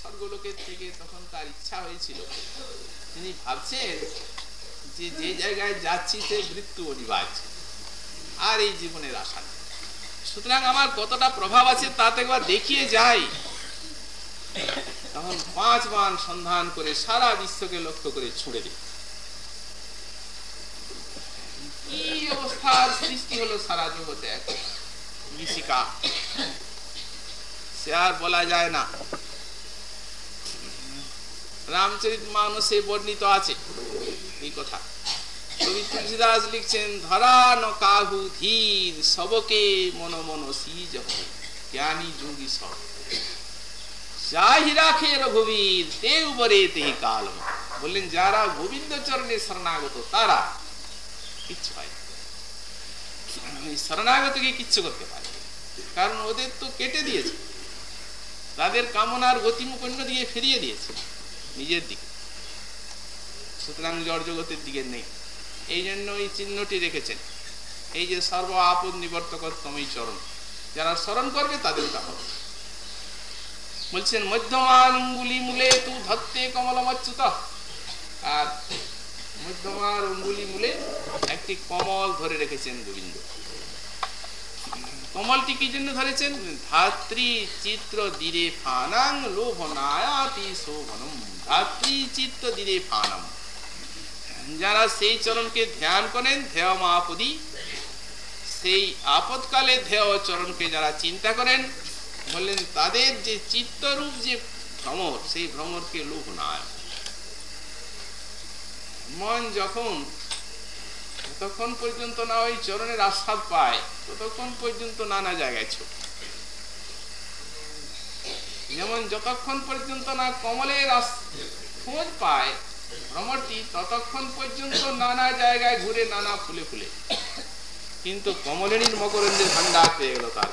স্বর্গলোকের থেকে তখন তার ইচ্ছা হয়েছিল। তিনি ভাবছেন যে যে জায়গায় যাচ্ছি সে মৃত্যু অনিবার্য। আর এই জীবনের আশা সুতরাং আমার কতটা প্রভাব আছে তাতে একবার দেখিয়ে যাই। তখন পাঁচ বান সন্ধান করে সারা বিশ্বকে লক্ষ্য করে ছুড়ে দিই কি অবস্থার সৃষ্টি হলো সারা জগতে? বিশিকা সে আর বলা যায় না। রামচরিত মানসে বর্ণিত আছে। এই কথা। কবি তুলসীদাস লিখছেন কাহু ধীর, সবকে মন মন সিজ জ্ঞানী যোগী সব। রাখে রঘুবীর কাল বললেন, যারা গোবিন্দ চরণে শরণাগত, তারা কিচ্ছু হয় শরণাগতকে কিচ্ছু করতে পারে কারণ ওদের তো কেটে দিয়েছে। তাদের কামনার গতিমুখ অন্য দিকে ফিরিয়ে দিয়েছে। নিজের দিকে। সুতরাং জড় জগতের দিকে নেই। এই জন্য এই চিহ্নটি রেখেছেন। এই যে সর্ব আপদ নিবর্তক এই চরণ। যারা স্মরণ করবে তাদের তা হবে। বলছেন, মধ্যমান অঙ্গুলি মূলে তু ধত্তে কমলমচ্যুত। আর মধ্যমার অঙ্গুলি মূলে একটি কমল ধরে রেখেছেন গোবিন্দ। কমলটি কি জন্য ধরেছেন? ধাত্রী চিত্র দিরে ফানাং লোভনায়াতি শোভনম। ধাত্রী চিত্র দিরে ফানাম। যারা সেই চরণকে ধ্যান করেন ধেয় মাপদি। সেই আপদকালে ধেয় চরণকে যারা চিন্তা করেন, বললেন, তাদের যে চিত্তরূপ যে ভ্রমর, সেই ভ্রমরকে লোভ নায় মন যখন ততক্ষণ পর্যন্ত না ওই চরণের আস্বাদ পায়, ততক্ষণ পর্যন্ত নানা জায়গায় ছোট। যেমন যতক্ষণ পর্যন্ত না কমলের খোঁজ পায় ভ্রমরটি, ততক্ষণ পর্যন্ত নানা জায়গায় ঘুরে নানা ফুলে ফুলে। কিন্তু কমলিনীর মকরন্দের ভান্ডার পেয়ে গেল তার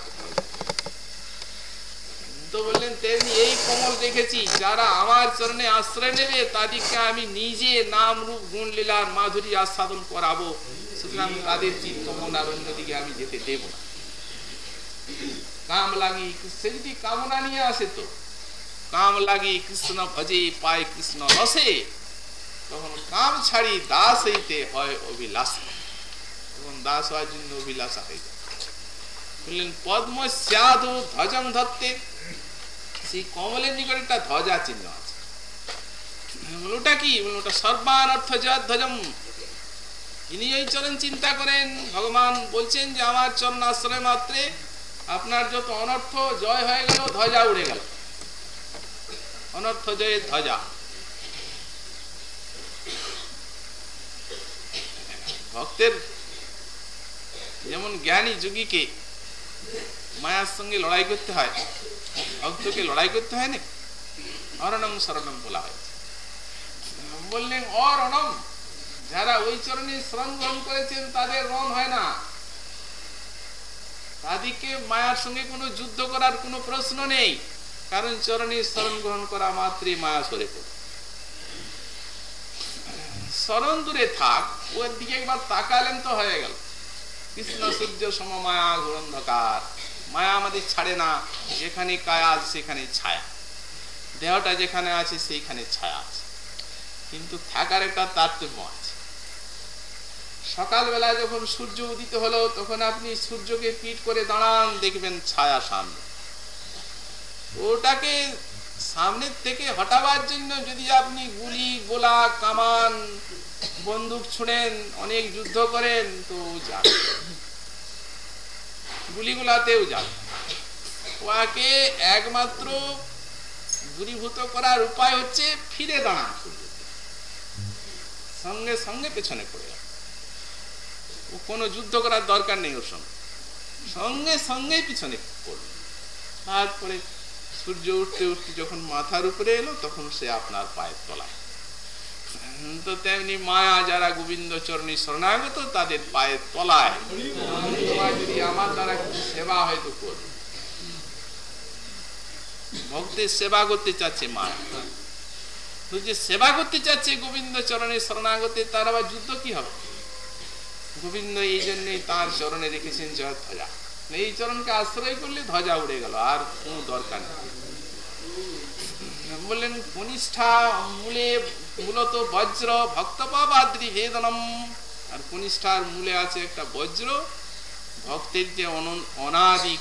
তো বললেন, তেমনি এই কমল দেখেছি, যারা আমার চরণে আশ্রয় নেবে, তাদেরকে আমি নিজে নাম রূপ গুণ লীলার মাধুরী আস্বাদন করাবো। সুতরাং তাদের চিত্ত মন আর অন্যদিকে আমি যেতে দেব না। কাম লাগি সে যদি কামনা নিয়ে আসে তো? কাম লাগি কৃষ্ণ ভজে পায় কৃষ্ণ রসে। তখন কাম ছাড়ি দাস হইতে হয় অভিলাষ। তখন দাস হওয়ার জন্য অভিলাষা হয়ে যায় বললেন, পদ্ম স্যাদু ধ্বজং ধরতে সেই কমলের নিকট একটা ধ্বজা চিহ্ন আছে। ওটা কি? ওটা সর্বান অর্থ ধ্বজম যিনি এই চরণ চিন্তা করেন। ভগবান বলছেন যে, আমার চরণ আশ্রয় মাত্রে আপনার যত অনর্থ জয় হয়ে গেল, ধ্বজা উড়ে গেল। অনর্থ জয়ের ধ্বজা। ভক্তের যেমন জ্ঞানী যোগীকে মায়ার সঙ্গে লড়াই করতে হয়, ভক্তকে লড়াই করতে হয় না? অরণম শরণম বলা হয়। বললেন, অরণম যারা ওই চরণে শ্রম গ্রহণ করেছেন, তাদের রণ হয় না। তাদেরকে মায়ার সঙ্গে কোনো যুদ্ধ করার কোনো প্রশ্ন নেই, কারণ চরণে শরণ গ্রহণ করা মাত্রই মায়া সরে পড়ে। দূরে থাক, ওর দিকে একবার তাকালেন তো হয়ে গেল। কৃষ্ণ, সূর্য, সম, মায়া ঘুরন্ধকার মায়া আমাদের ছাড়ে না, যেখানে কায়া সেখানে ছায়া। দেহটা যেখানে আছে সেইখানে ছায়া আছে। কিন্তু থাকার একটা তারতম্য সকালবেলা যখন সূর্য উদিত হলো, তখন আপনি সূর্যকে পিট করে দাঁড়ান, দেখবেন ছায়া সামনে। ওটাকে সামনের থেকে হটাবার জন্য যদি আপনি গুলি, গোলা, কামান, বন্দুক ছুঁড়েন, অনেক যুদ্ধ করেন, তো যাবে গুলিগুলাতেও যাবে ওয়াকে একমাত্র দূরীভূত করার উপায় হচ্ছে ফিরে দাঁড়ান সঙ্গে সঙ্গে পেছনে পড়ে যাবে ও কোনো যুদ্ধ করার দরকার নেই ওর সঙ্গে। সঙ্গে সঙ্গেই পিছনে পড়বে তারপরে সূর্য উঠতে উঠতে যখন মাথার উপরে এলো, তখন সে আপনার পায়ের তলায়। তো তেমনি মায়া, যারা গোবিন্দ চরণী শরণাগত, তাদের পায়ের তলায়। যদি আমার দ্বারা সেবা হয়তো করবে ভক্তের সেবা করতে চাচ্ছে মায়া। যে সেবা করতে চাচ্ছে গোবিন্দ চরণে শরণাগতে, তার আবার যুদ্ধ কি হবে? গোবিন্দ এই জন্যই তার চরণে রেখেছেন জয় ধ্বজা। এই চরণকে আশ্রয় করলে ধ্বজা উড়ে গেল, আর কোনো দরকার নেই। বললেন, কনিষ্ঠা মূলে মূলত বজ্র ভক্তপাবাদ্রি ভেদনম। আর কনিষ্ঠার মূলে আছে একটা বজ্র। ভক্তের যে অনাদি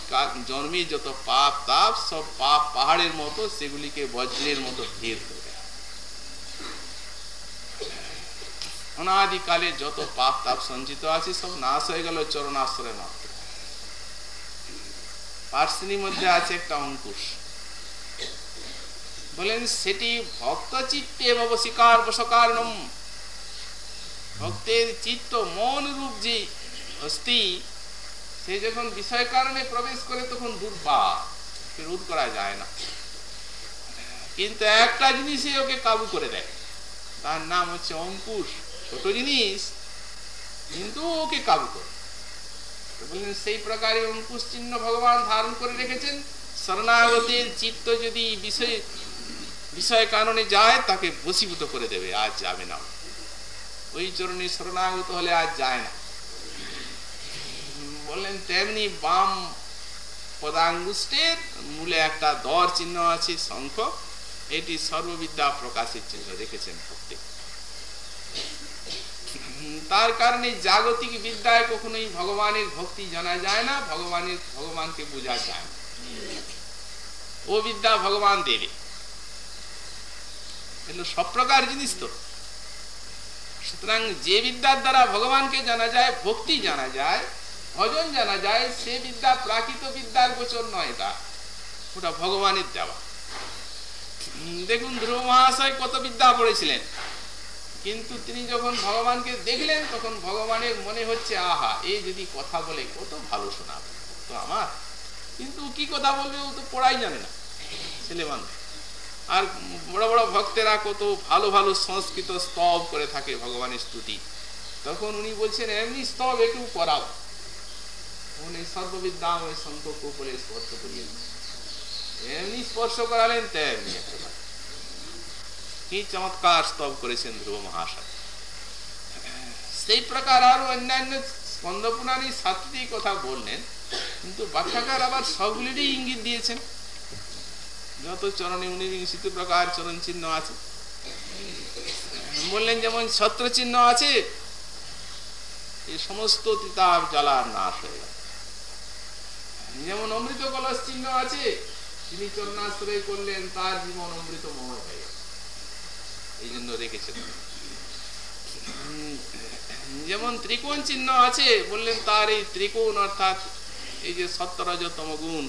জন্মে যত পাপ তাপ, সব পাপ পাহাড়ের মতো, সেগুলিকে বজ্রের মতো ভেদ করে। অনাদিকালে যত পাপ তাপ সঞ্চিত আছে, সব নাশ হয়ে গেল চরণাশ্রয় মাত্র। পার্সিনীর মধ্যে আছে একটা অঙ্কুশ। বলেন, সেটি ভক্ত চিত্তে বসিকার বসকারণম। ভক্তের চিত্ত মন রূপ যে অস্থি, সে যখন বিষয় কারণে প্রবেশ করে তখন দুর্বা রোধ করা যায় না। কিন্তু একটা জিনিসই ওকে কাবু করে দেয়, তার নাম হচ্ছে অঙ্কুশ। ছোট জিনিস, কিন্তু ওকে কাবু করে। বললেন সেই প্রকারে অঙ্কুশ চিহ্ন ভগবান ধারণ করে রেখেছেন। শরণাগতের চিত্ত যদি বিষয় বিষয় কারণে যায়, তাকে বসীভূত করে দেবে। আজ যাবে না। ওই চরণে শরণাগত হলে আজ যায় না। বললেন, তেমনি বাম পদাঙ্গুষ্টের মূলে একটা দর চিহ্ন আছে, শঙ্খ। এটি সর্ববিদ্যা প্রকাশের চিহ্ন রেখেছেন প্রত্যেক তার কারণে জাগতিক বিদ্যায় কখনোই ভগবানের ভক্তি জানা যায় না, ভগবানের, ভগবানকে বোঝা যায় না। ও বিদ্যা ভগবান দেবে। এগুলো সব প্রকার জিনিস তো। সুতরাং যে বিদ্যার দ্বারা ভগবানকে জানা যায়, ভক্তি জানা যায়, ভজন জানা যায়, সে বিদ্যা প্রাকৃত বিদ্যার গোচর নয় তা। ওটা ভগবানের দেওয়া। দেখুন, ধ্রুব মহাশয় কত বিদ্যা পড়েছিলেন। কিন্তু তিনি যখন ভগবানকে দেখলেন, তখন ভগবানের মনে হচ্ছে, আহা এই যদি কথা বলে কত ভালো শোনাবে তো আমার? কিন্তু কি কথা বলবে, ও তো পড়াই জানে না, ছেলে মানুষ। আর বড় বড় ভক্তেরা কত ভালো ভালো সংস্কৃত স্তব করে থাকে ভগবানের স্তুতি। তখন উনি বলছেন, এমনি স্তব একটু করাও উনি সর্ববিদ্যা ওই সংকল্প করে স্পর্শ করিয়ে এমনি স্পর্শ করালেন তেমনি কি চমৎকার স্তব করেছেন ধ্রুব মহাশয়। সেই প্রকার আরও অন্যান্য স্কন্দ পুরাণী সাতটি কথা বললেন, কিন্তু ব্যাখ্যাকার আবার সবগুলিরই ইঙ্গিত দিয়েছেন। যত চরণে উনি বিংশিত প্রকার চরণ চিহ্ন আছে। বললেন যেমন ছত্র চিহ্ন আছে এই সমস্ত তিতাব জ্বালার নাশ হয়ে গেল। যেমন অমৃত কলস চিহ্ন আছে, তিনি চরণাশ্রয় করলেন, তার জীবন অমৃতময় হয়ে গেল। এই জন্য রেখেছেন যেমন ত্রিকোণ চিহ্ন আছে, বললেন তার এই ত্রিকোণ অর্থাৎ এই যে সত্তরজতম গুণ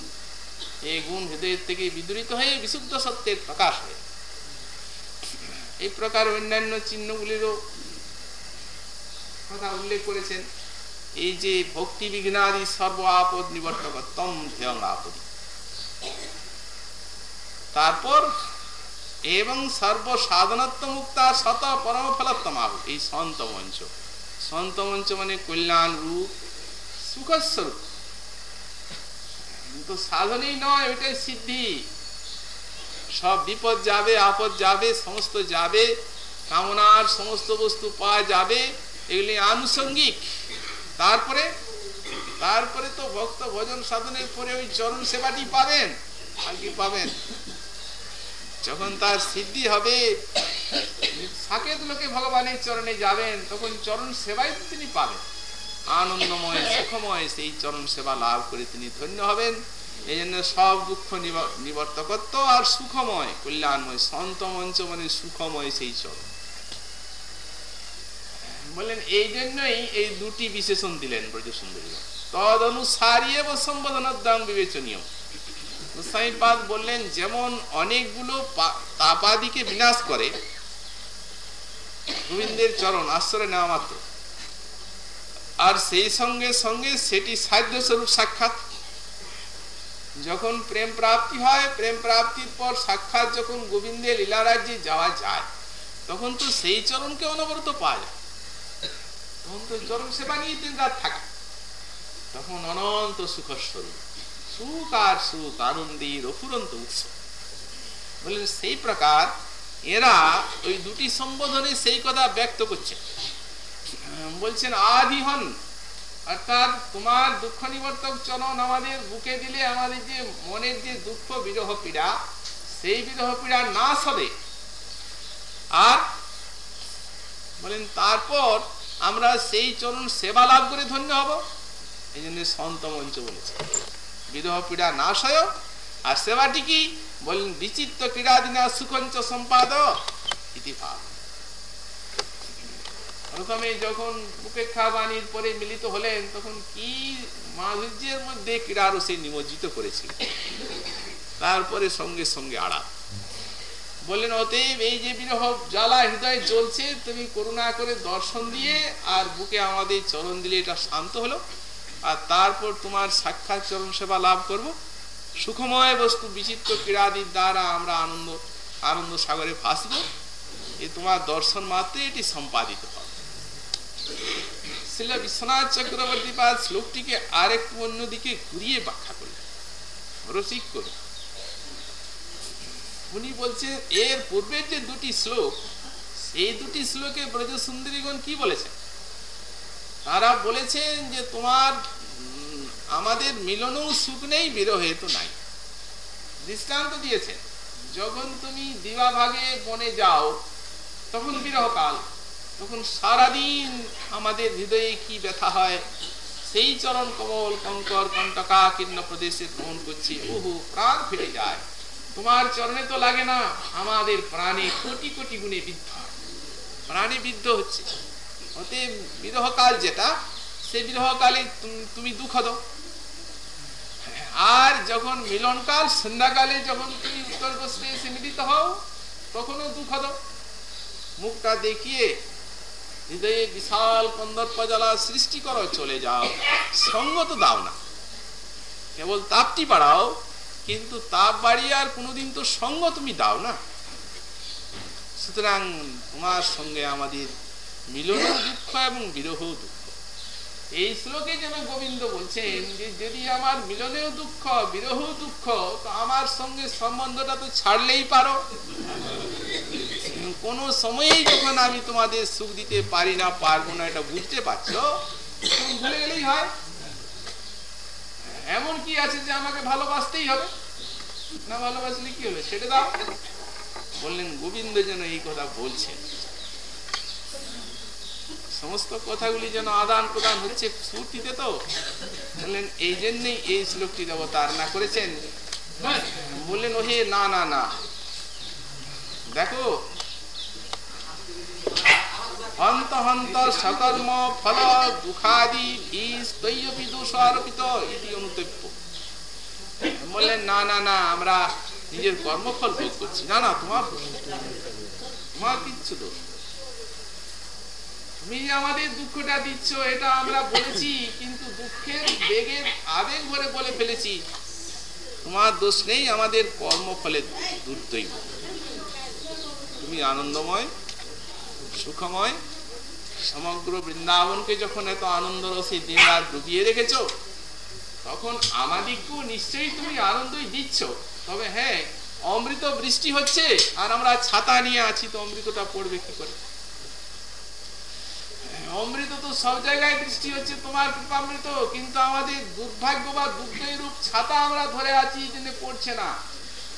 এই গুণ হৃদয়ের থেকে বিদরিত হয়ে বিশুদ্ধ সত্যের প্রকাশ হয়। এই প্রকার অন্যান্য চিহ্নগুলিরও কথা উল্লেখ করেছেন। এই যে ভক্তি বিঘ্নাদি সর্ব আপদ নিবর্তক তম ধ্যং আপদি তারপর এবং সর্ব সাধনত্ব মুক্তা শত পরম ফলত্তম এই সন্ত মঞ্চ সন্ত মঞ্চ মানে কল্যাণ রূপ, সুখস্বরূপ। কিন্তু সাধনই নয়, ওইটাই সিদ্ধি। সব বিপদ যাবে, আপদ যাবে, সমস্ত যাবে, কামনার সমস্ত বস্তু পাওয়া যাবে, এগুলি আনুষঙ্গিক। তারপরে তারপরে তো ভক্ত ভজন সাধনের পরে ওই চরণ সেবাটি পাবেন। আর কি পাবেন? যখন তার সিদ্ধি হবে সাকেত লোকে ভগবানের চরণে যাবেন, তখন চরণ সেবাই তিনি পাবেন। আনন্দময়, সুখময় সেই চরণ সেবা লাভ করে তিনি ধন্য হবেন। এই জন্য সব দুঃখ নিবর্তকত্ব আর সুখময়, কল্যাণময় সন্ত মঞ্চ মানে সুখময় সেই চরণ। বললেন, এই জন্যই এই দুটি বিশেষণ দিলেন ব্রজ সুন্দরী তদ অনুসারী এবং সম্বোধনার দাম বিবেচনীয় গোস্বামীপাদ বললেন, যেমন অনেকগুলো তাপাদিকে বিনাশ করে, গোবিন্দের চরণ আশ্রয় নেওয়া মাত্র। আর সেই সঙ্গে সঙ্গে সেটি সাধ্য স্বরূপ সাক্ষাৎ। যখন প্রেম প্রাপ্তি হয়, প্রেম প্রাপ্তির পর সাক্ষাৎ যখন গোবিন্দের লীলারাজ্যে যাওয়া যায়, তখন তো সেই চরণকে অনবরত পাওয়া যায়। তখন তো চরণ সেবা নিয়ে দিন রাত থাকা। তখন অনন্ত সুখস্বরূপ। সুখ আর সুখ আনন্দের অফুরন্ত উৎসব বললেন, সেই প্রকার এরা ওই দুটি সম্বোধনে সেই কথা ব্যক্ত করছে। বলছেন আদি হন অর্থাৎ তোমার দুঃখ নিবর্তক চরণ আমাদের বুকে দিলে আমাদের যে মনের যে দুঃখ বিরহ পীড়া, সেই বিরহ পীড়া নাশ হবে। আর বলেন, তারপর আমরা সেই চরণ সেবা লাভ করে ধন্য হব। এই জন্য সন্ত মঞ্চ বলেছে। বিরহ পীড়া নাশ হয়। আর সেবাটি কি? বলেন বিচিত্র ক্রীড়াদিনা সুখঞ্চ সম্পাদ ইতি ভাব প্রথমে যখন উপেক্ষা বাণীর পরে মিলিত হলেন, তখন কি মাধুর্যের মধ্যে ক্রীড়ারসে নিমজ্জিত করেছিল তারপরে সঙ্গে সঙ্গে আড়া বললেন, অতএব এই যে বিরহ জ্বালা হৃদয় জ্বলছে, তুমি করুণা করে দর্শন দিয়ে আর বুকে আমাদের চরণ দিলে এটা শান্ত হলো। আর তারপর তোমার সাক্ষাৎ চরণ সেবা লাভ করব। সুখময় বস্তু, বিচিত্র ক্রীড়াদির দ্বারা আমরা আনন্দ আনন্দ সাগরে ভাসব। এ তোমার দর্শন মাত্রে এটি সম্পাদিত হবে। শিলা বিশ্বনাথ চক্রবর্তী পাদ শ্লোকটিকে আরেকটু অন্যদিকে ঘুরিয়ে ব্যাখ্যা করলেন। রসিক করুন। উনি বলছেন, এর পূর্বের যে দুটি শ্লোক, সেই দুটি শ্লোকে ব্রজ সুন্দরীগণ কি বলেছেন? তারা বলেছেন যে তোমার আমাদের মিলনও সুখ নেই, বিরহে তো নাই। দৃষ্টান্ত দিয়েছেন, যখন তুমি দিবা ভাগে বনে যাও, তখন বিরহকাল, তখন সারাদিন আমাদের হৃদয়ে কি ব্যথা হয়, সেই চরণ কমল, কঙ্কর, কণ্টকা, কীর্ণ প্রদেশে ভ্রমণ করছি ওহু প্রাণ ফেটে যায়। তোমার চরণে তো লাগে না, আমাদের প্রাণে কোটি কোটি গুণে বিদ্ধ প্রাণে বিদ্ধ হচ্ছে। বিরহকাল যেটা সেই বিরহকালে তুমি দুঃখ দাও। আর যখন মিলনকাল, সন্ধ্যাকালে যখন তুমি উত্তর পশ্চিমে এসে মিলিত হও, তখনও দুঃখ দাও। মুখটা দেখিয়ে হৃদয়ে বিশাল কন্দর্প জ্বালা সৃষ্টি করো, চলে যাও। সঙ্গ তো দাও না। কেবল তাপটি বাড়াও, কিন্তু তাপ বাড়িয়ে আর কোনোদিন তো সঙ্গ তুমি দাও না। সুতরাং তোমার সঙ্গে আমাদের মিলন দুঃখ এবং বিরহ দুঃখ। এই শ্লোকে যেন গোবিন্দ বলছেন যে, যদি আমার মিলনেও দুঃখ বিরহ দুঃখ, তো আমার সঙ্গে সম্বন্ধটা তো ছাড়লেই পারো। কোন সময়েই যখন আমি তোমাদের সুখ দিতে পারি না, পারব না, এটা বুঝতে পারছ? ভুলে গেলেই হয়। এমন কি আছে যে আমাকে ভালোবাসতেই হবে? না ভালোবাসলে কি হবে? সেটা দাও। বললেন, গোবিন্দ যেন এই কথা বলছেন। সমস্ত কথাগুলি যেন আদান প্রদান হচ্ছে স্ফূর্তিতে তো। বললেন, এই জন্যই এই শ্লোকটি অবতারণা করেছেন। বললেন, ওহে, না না না। দেখো, হন্ত হন্ত সকর্ম ফল দুঃখাদি দোষ আরোপিত এটি অনুতব্য বললেন, না না না, আমরা নিজের কর্মফল ভোগ করছি। না না, তোমার তোমার কিচ্ছু দোষ তুমি আমাদের দুঃখটা দিচ্ছ, এটা আমরা বলেছি, কিন্তু দুঃখের বেগের আবেগ ভরে বলে ফেলেছি। তোমার দোষ নেই, আমাদের কর্মফলে দুর্দৈব তুমি আনন্দময়, সুখময়, সমগ্র বৃন্দাবনকে যখন এত আনন্দ রসে দিন রাত ডুবিয়ে রেখেছ, তখন আমাদিকেও নিশ্চয়ই তুমি আনন্দই দিচ্ছ। তবে হ্যাঁ অমৃত বৃষ্টি হচ্ছে, আর আমরা ছাতা নিয়ে আছি, তো অমৃতটা পড়বে কি করে? অমৃত তো সব জায়গায় বৃষ্টি হচ্ছে তোমার কৃপামৃত কিন্তু আমাদের দুর্ভাগ্য বা দুর্গের রূপ ছাতা আমরা ধরে আছি জন্য পড়ছে না।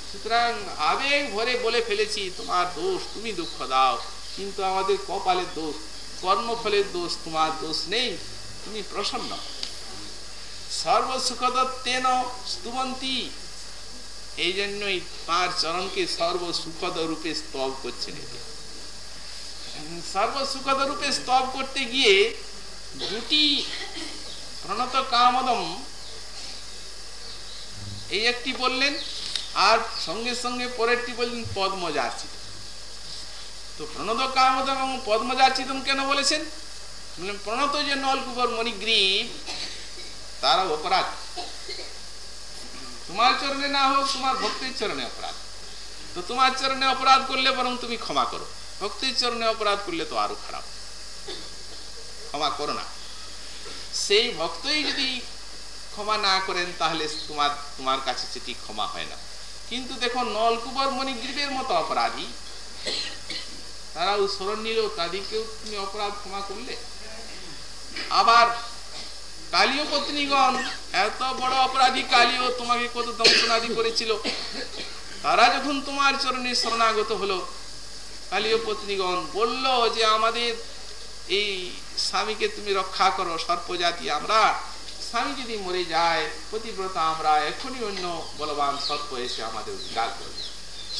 সুতরাং আবেগ ভরে বলে ফেলেছি, তোমার দোষ তুমি দুঃখ দাও, কিন্তু আমাদের কপালের দোষ, কর্মফলের দোষ, তোমার দোষ নেই, তুমি প্রসন্ন। সর্বসুখদত্তেন স্তুবন্তী, এই জন্যই তাঁর চরণকে সর্বসুখদ রূপে স্তব করছেন এতে সর্বসুখদ রূপে স্তব করতে গিয়ে দুটি প্রণত কামদম এই একটি বললেন, আর সঙ্গে সঙ্গে পরেরটি বললেন, পদ্মজার্চিত। তো প্রণত কামদম এবং পদ্মজার্চিতম কেন বলেছেন? প্রণত যে নলকুবর মণিগ্রীব, তারা অপরাধ। তোমার চরণে না হোক, তোমার ভক্তির চরণে অপরাধ। তো তোমার চরণে অপরাধ করলে বরং তুমি ক্ষমা করো। ভক্তির চরণে অপরাধ করলে তো আরও খারাপ ক্ষমা করো না সেই ভক্তই যদি ক্ষমা না করেন তাহলে তোমার তোমার কাছে সেটি ক্ষমা হয় না কিন্তু দেখো নলকুবর মণিগ্রীবের মতো অপরাধী তারাও স্মরণ নিল তাদেরকেও তুমি অপরাধ ক্ষমা করলে আবার কালীয় পত্নীগণ এত বড় অপরাধী কালীয় তোমাকে কত দংশনাদি করেছিল তারা যখন তোমার চরণে শরণাগত হলো কালীয় পত্নীগণ বলল যে আমাদের এই স্বামীকে তুমি রক্ষা করো, সর্পজাতি আমরা। স্বামী যদি মরে যায়, পতিব্রতা আমরা, এখনই অন্য বলবান সর্প এসে আমাদের উদ্ধার করবে।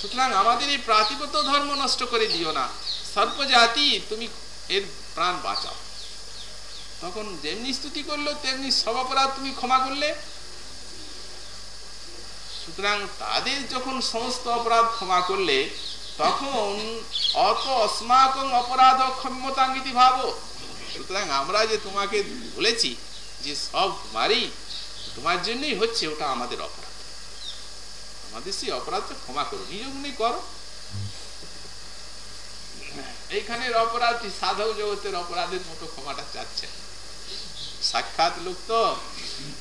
সুতরাং আমাদের এই প্রাতিপত ধর্ম নষ্ট করে দিও না। সর্পজাতি, তুমি এর প্রাণ বাঁচাও। তখন যেমনি স্তুতি করল, তেমনি সব অপরাধ তুমি ক্ষমা করলে। সুতরাং তাদের যখন সমস্ত অপরাধ ক্ষমা করলে তখন অত অস্মাকং অপরাধ ক্ষমতাঙ্গিতি ভাবো। সুতরাং আমরা যে তোমাকে বলেছি যে সব তোমারই, তোমার জন্যই হচ্ছে ওটা আমাদের অপরাধ। আমাদের সেই অপরাধটা ক্ষমা করো, নিজ গুণে করো। এইখানের অপরাধটি সাধক জগতের অপরাধের মতো ক্ষমাটা চাচ্ছে। সাক্ষাৎ লোক তো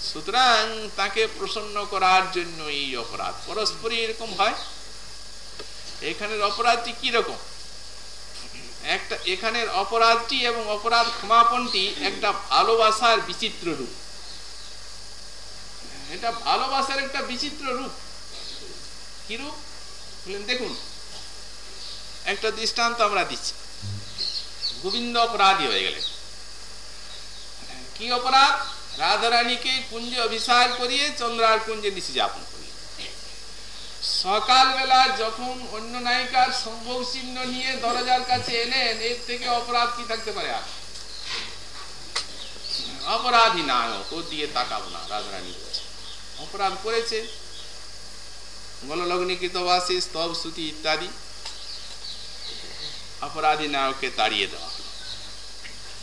সুতরাং তাকে প্রসন্ন করার জন্য এই অপরাধ পরস্পরই এরকম হয়। এখানের অপরাধটি কি রকম? একটা, এখানের অপরাধটি এবং অপরাধ ক্ষমাপনটি একটা ভালোবাসার বিচিত্র রূপ। এটা ভালোবাসার একটা বিচিত্র রূপ। কি রূপ? দেখুন, একটা দৃষ্টান্ত আমরা দিচ্ছি। গোবিন্দ অপরাধী হয়ে গেলেন। কি অপরাধ? রাধারানীকে কুঞ্জে অভিসার করিয়ে চন্দ্রার কুঞ্জে নিচে যাপন। সকালবেলা যখন অন্য নায়িকার সম্ভব চিহ্ন নিয়ে দরজার কাছে এলেন, এর থেকে অপরাধ কি থাকতে পারে আর? অপরাধী নায়ক ও দিয়ে তাকাবো না, রাধারানী অপরাধ করেছে। গললগ্নিকৃত বাসে, স্তব শ্রুতি ইত্যাদি। অপরাধী নায়ককে তাড়িয়ে দেওয়া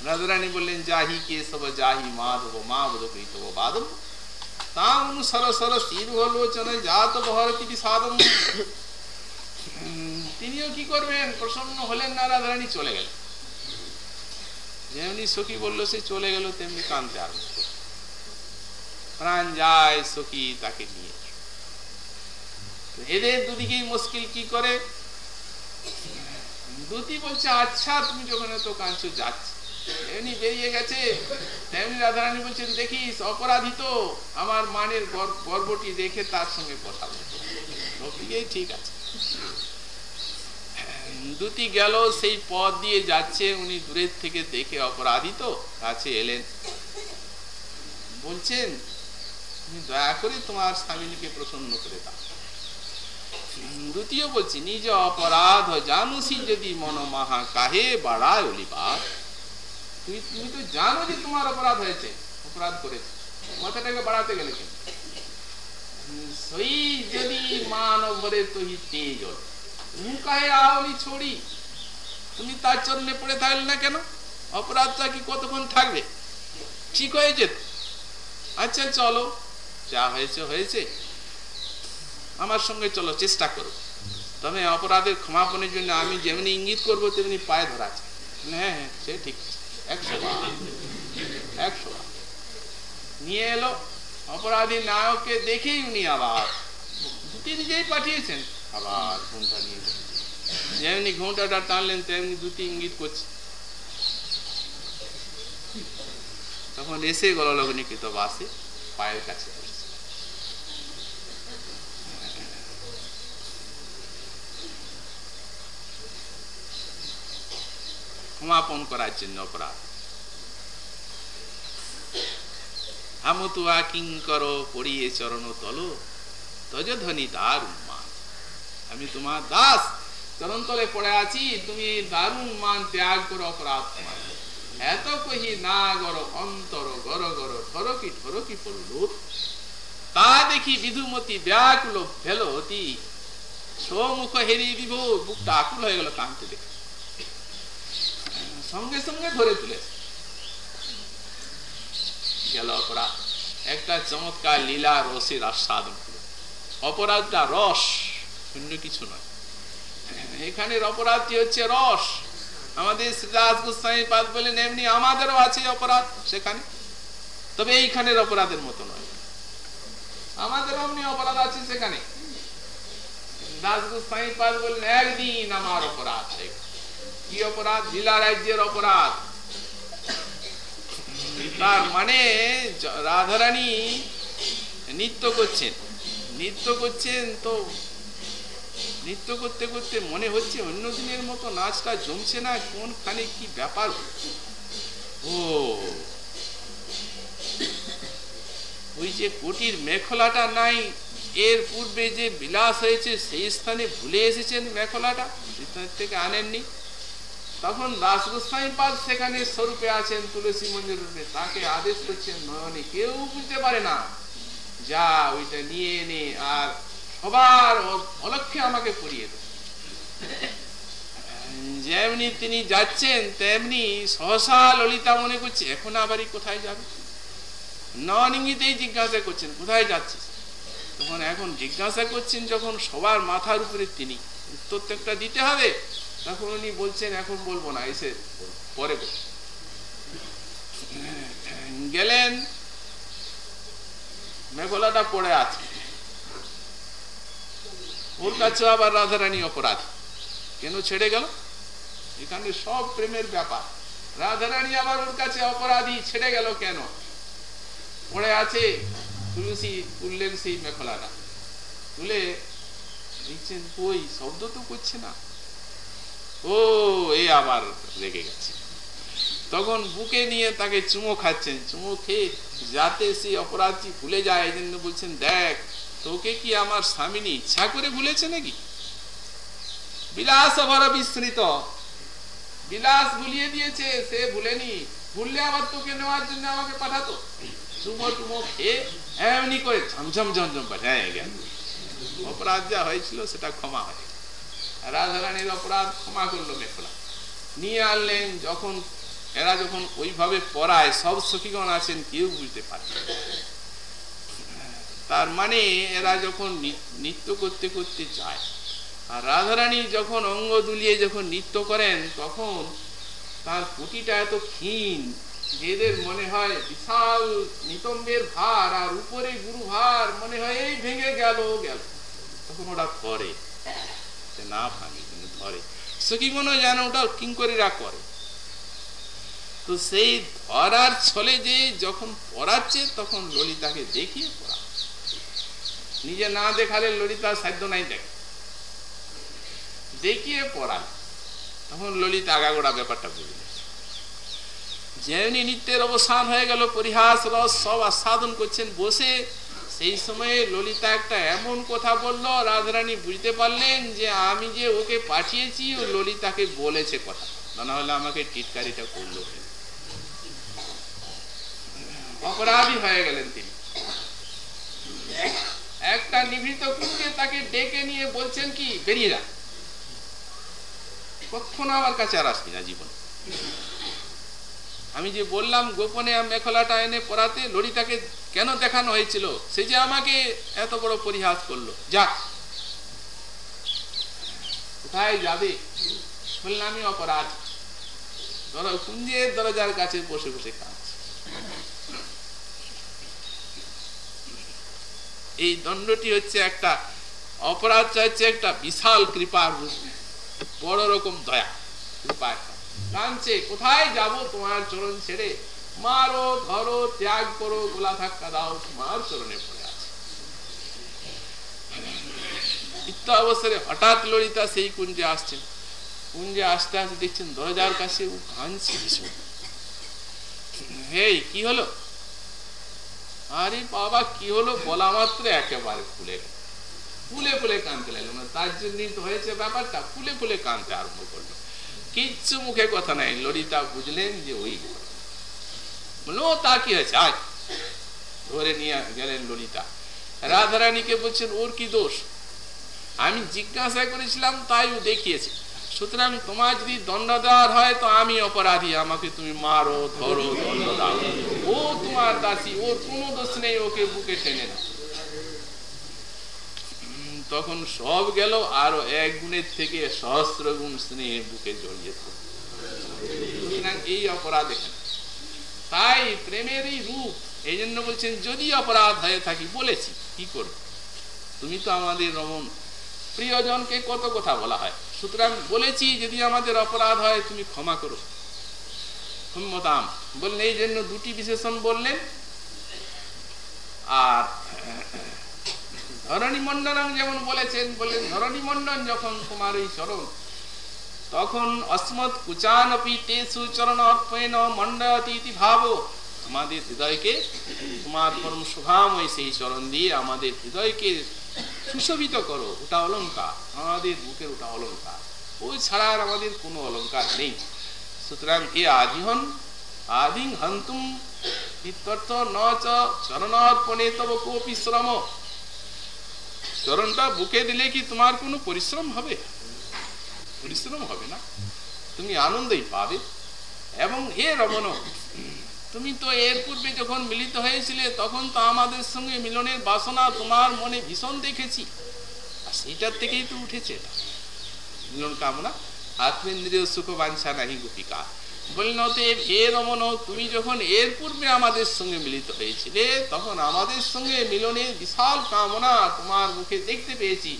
রাধারানী বললেন, যাহি কে সব, যাহি মাধব মা বধ কৃতব বাদব। শীর্ঘলোচনে জাত তিনিও কি করবেন প্রসন্ন হলেন না রাধারানী চলে যেমনি সখী বলল সে চলে গেল তেমনি কানতে আরম্ভ প্রাণ যায় সখী তাকে নিয়ে এদের দুদিকেই মুশকিল কি করে দুটি বলছে আচ্ছা তুমি যখন এত কাঁদছো যাচ্ছে এমনি বেরিয়ে গেছে। তেমনি রাধারানী বলছেন, দেখিস আমার মানের গর্বটি তার সঙ্গে ঠিক আছে। দুটি গেল, সেই পথ দিয়ে যাচ্ছে। উনি দূরের থেকে দেখে অপরাধী তো কাছে এলেন। বলছেন দয়া করে তোমার স্বামীকে প্রসন্ন করে দাও। দ্বিতীয় বলছি, নিজ অপরাধ জানুসি যদি মন মাহা কাহে বাড়ায় অলিবার তুমি তুমি তো জানো যে তোমার অপরাধ হয়েছে, অপরাধ করেছে। মাথাটাকে বাড়াতে গেলে সই যদি মান ভরে তহি তেজ ছড়ি, তুমি তার চরণে পড়ে থাকলে না কেন? অপরাধটা কি কতক্ষণ থাকবে? ঠিক হয়েছে আচ্ছা চলো। যা হয়েছে হয়েছে। আমার সঙ্গে চলো, চেষ্টা করো। তবে অপরাধের ক্ষমাপনের জন্য আমি যেমনি ইঙ্গিত করব, তেমনি পায়ে ধরা হ্যাঁ হ্যাঁ সে ঠিক নিয়ে এলো। অপরাধী নায়ককে দেখেই উনি আবার দুটি নিজেই পাঠিয়েছেন। আবার ঘুমটা নিয়ে যেমনি ঘুমটাটা টানলেন, তেমনি দুটি ইঙ্গিত করছে। তখন এসে গললগ্নিকৃত বাসে পায়ের কাছে ক্ষমাপন করার জন্য অপরাধ আমতুয়া কিঙ্কর পড়িয়ে চরণ তল তজধ্বনি তার উন্মান আমি তোমার দাস চরণ তলে পড়ে আছি তুমি দারুণ মান ত্যাগ করো অপরাধ তোমার এত কহি না গর অন্তর গর গর ঠরকি ঠরকি পড়ল তা দেখি বিধুমতি ব্যাকুল ফেল অতি সমুখ হেরিয়ে দিব বুকটা আকুল হয়ে গেল কাঁদতে দেখে সঙ্গে সঙ্গে ধরে তুলে। গেল অপরাধ একটা চমৎকার লীলা রসের আস্বাদন অপরাধটা রস অন্য কিছু নয়। এখানের অপরাধটি হচ্ছে রস। আমাদের শ্রীদাস গোস্বামী পাদ বলেন, এমনি আমাদেরও আছে অপরাধ সেখানে। তবে এইখানের অপরাধের মতো নয়। আমাদের অমনি অপরাধ আছে সেখানে। দাস গোস্বামী পাদ বললেন একদিন আমার অপরাধ কি অপরাধ? লীলা রাজ্যের অপরাধ। তার মানে রাধারানী নৃত্য করছেন। নৃত্য করছেন তো নৃত্য করতে করতে মনে হচ্ছে অন্য দিনের মতো নাচটা জমছে না। কোনখানে কি ব্যাপার? ও, ওই যে কোটির মেখলাটা নাই, এর পূর্বে যে বিলাস হয়েছে, সেই স্থানে ভুলে এসেছেন মেখলাটা? থেকে আনেননি? তখন দাস গোস্বাই পাদ সেখানে স্বরূপে আছেন, তুলসী মঞ্জুর রূপে। তাকে আদেশ করছেন, নয়নে কেউ বুঝতে পারে না। যা ওইটা নিয়ে এনে আর সবার অলক্ষে আমাকে পড়িয়ে দেন যেমনি তিনি যাচ্ছেন, তেমনি সহসা ললিতা মনে করছে, এখন আবারই কোথায় যাবে? নন ইঙ্গিতেই জিজ্ঞাসা করছেন, কোথায় যাচ্ছিস? তখন এখন জিজ্ঞাসা করছেন যখন সবার মাথার উপরে তিনি, উত্তর তো একটা দিতে হবে। তখন উনি বলছেন, এখন বলব না। এসে পরে গেলেন, মেঘলাটা পড়ে আছে। ওর কাছে আবার রাধারানী অপরাধ। কেন ছেড়ে গেল? এখানে সব প্রেমের ব্যাপার। রাধারানী আবার ওর কাছে অপরাধী, ছেড়ে গেল কেন? পড়ে আছে তুলসী, তুললেন সেই মেখলাটা তুলে দেখছেন কই? শব্দ তো করছে না। ও, এ আবার রেগে গেছে। তখন বুকে নিয়ে তাকে চুমো খাচ্ছেন। চুমো খেয়ে যাতে সেই অপরাধী ভুলে যায় এই জন্য বলছেন, দেখ, তোকে কি আমার স্বামিনী ইচ্ছা করে ভুলেছে নাকি? বিলাস ভর বিস্তৃত বিলাস ভুলিয়ে দিয়েছে, সে ভুলেনি। ভুললে আবার তোকে নেওয়ার জন্য আমাকে পাঠাতো। চুমো টুমো খেয়ে এমনি করে ঝমঝম ঝমঝম পাঠায় গেল। অপরাধ যা হয়েছিল, সেটা ক্ষমা হয় রাধারানীর অপরাধ ক্ষমা করল মেখলা। নিয়ে আনলেন যখন, এরা যখন ওইভাবে পড়ায়, সব সখীগণ আছেন, কেউ বুঝতে পারে তার মানে এরা যখন নৃত্য করতে করতে যায়, আর রাধারানী যখন অঙ্গ দুলিয়ে যখন নৃত্য করেন, তখন তার কুটিটা এত ক্ষীণ, যেদের মনে হয় বিশাল নিতম্বের ভার, আর উপরে গুরু ভার মনে হয়, এই ভেঙে গেল গেল। তখন ওরা করে না ভাঙে কিন্তু ধরে। সখী মনে হয় যেন ওটা কিঙ্করিরা করে। তো সেই ধরার ছলে যে যখন পড়াচ্ছে, তখন ললিতাকে দেখিয়ে পড়া নিজে না দেখালে ললিতার সাধ্য নাই দেখে। দেখিয়ে পড়া তখন ললিতা আগাগোড়া ব্যাপারটা বুঝল যেমনি নৃত্যের অবসান হয়ে গেল, পরিহাস রস সব আস্বাদন করছেন, বসে সেই সময়ে ললিতা একটা এমন কথা বলল, রাধারানী বুঝতে পারলেন যে আমি যে ওকে পাঠিয়েছি, ও ললিতাকে বলেছে কথা। না হলে আমাকে টিটকারিটা করল অপরাধী হয়ে গেলেন তিনি। একটা নিভৃত কুকুরকে তাকে ডেকে নিয়ে বলছেন কি, বেরিয়ে যা। কখনো আমার কাছে আর আসবি না জীবন। আমি যে বললাম, গোপনে মেখলাটা এনে পড়াতে লড়িটাকে কেন দেখানো হয়েছিল? সে যে আমাকে এত বড় পরিহাস করল। যা কোথায় যাবে? বললামই অপরাধ। কুঞ্জের দরজার কাছে বসে বসে কাঁদছে। এই দণ্ডটি হচ্ছে একটা অপরাধ হচ্ছে একটা বিশাল কৃপার রূপ, বড় রকম দয়া কৃপা কাঁদছে কোথায় যাব তোমার চরণ ছেড়ে? মারো, ধরো, ত্যাগ করো, গোলা ধাক্কা দাও, তোমার চরণে পড়ে আছে। ইত্য অবসরে হঠাৎ ললিতা সেই কুঞ্জে আসছেন কুঞ্জে আসতে আসতে দেখছেন দরজার কাছে ও কাঁদছে ভীষণ। হেই, কি হলো? আরে বাবা, কি হলো? বলা মাত্র একেবারে গেল। ফুলে ফুলে কানতে লাগল। না তার জন্য হয়েছে ব্যাপারটা, ফুলে ফুলে কানতে আরম্ভ করল। কিচ্ছু মুখে কথা নাই। ললিতা বুঝলেন যে ওই বলল তা কি হয়েছে? আজ ধরে নিয়ে গেলেন ললিতা। রাধারানীকে বলছেন, ওর কি দোষ? আমি জিজ্ঞাসা করেছিলাম, তাই ও দেখিয়েছে। সুতরাং তোমার যদি দণ্ড দেওয়ার হয়, তো আমি অপরাধী। আমাকে তুমি মারো, ধরো দণ্ড দাও ও তোমার দাসী, ওর কোনো দোষ নেই, ওকে বুকে টেনে না তখন সব গেল, আরও এক গুণের থেকে সহস্র গুণ স্নেহে বুকে জড়িয়ে এই অপরাধ এখানে। তাই প্রেমের এই রূপ এই জন্য বলছেন, যদি অপরাধ হয়ে থাকি, বলেছি, কি করব? তুমি তো আমাদের রমন প্রিয়জনকে কত কথা বলা হয়। সুতরাং বলেছি, যদি আমাদের অপরাধ হয়, তুমি ক্ষমা করো। ক্ষম্যতাম বললেন এই জন্য দুটি বিশেষণ বললেন। আর ধরণী মন্ডলম যেমন বলেছেন, বললেন, ধরণী মন্ডন যখন তোমার এই চরণ তখন অস্মৎ কুচানপি তেসু চরণ অর্পেন মণ্ডয়তি ইতি ভাব। আমাদের হৃদয়কে, তোমার পরম শোভাময় সেই চরণ দিয়ে আমাদের হৃদয়কে সুশোভিত করো। ওটা অলঙ্কার আমাদের বুকের ওটা অলঙ্কার ওই ছাড়া আর আমাদের কোনো অলঙ্কার নেই। সুতরাং এ আদিহন আদিং হন্তুম চরণার্পণে তব কোপি শ্রম। চরণটা বুকে দিলে কি তোমার কোনো পরিশ্রম হবে? পরিশ্রম হবে না। তুমি আনন্দই পাবে। এবং হে রমন তুমি তো এর পূর্বে যখন মিলিত হয়েছিলে, তখন তো আমাদের সঙ্গে মিলনের বাসনা তোমার মনে ভীষণ দেখেছি। আর সেইটার থেকেই তো উঠেছে মিলন কামনা। আত্মেন্দ্রীয় সুখ বাঞ্ছা নাহি গোপিকা। বললেন অতএব হে রমন তুমি যখন এর পূর্বে আমাদের সঙ্গে মিলিত হয়েছিলে, তখন আমাদের সঙ্গে মিলনের বিশাল কামনা তোমার মুখে দেখতে পেয়েছি।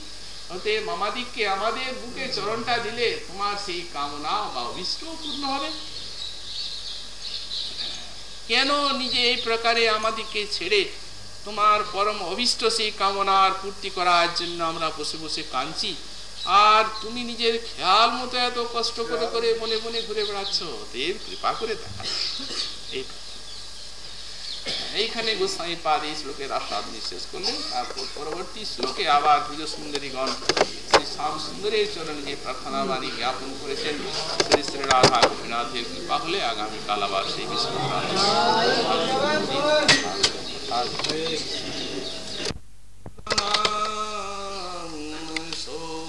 অতএব আমাদিককে আমাদের বুকে চরণটা দিলে তোমার সেই কামনা বা অভিষ্ট পূর্ণ হবে। কেন নিজে এই প্রকারে আমাদেরকে ছেড়ে তোমার পরম অভিষ্ট সেই কামনার পূর্তি করার জন্য আমরা বসে বসে কাঁদছি? আর তুমি নিজের খেয়াল মতো এত কষ্ট করে করে মনে মনে ঘুরে বেড়াচ্ছ দেব কৃপা করে দেখা। এইখানে গোস্বামী পাদ এই শ্লোকের আস্বাদ নিঃশেষ করলেন, তারপর পরবর্তী শ্লোকে আবার পুজো সুন্দরীগণ শ্রী শ্যাম সুন্দরের চরণ যে প্রার্থনা বাণী জ্ঞাপন করেছেন। শ্রী শ্রী রাধা গোপীনাথের কৃপা হলে আগামীকাল আবার সেই বিষ্ণু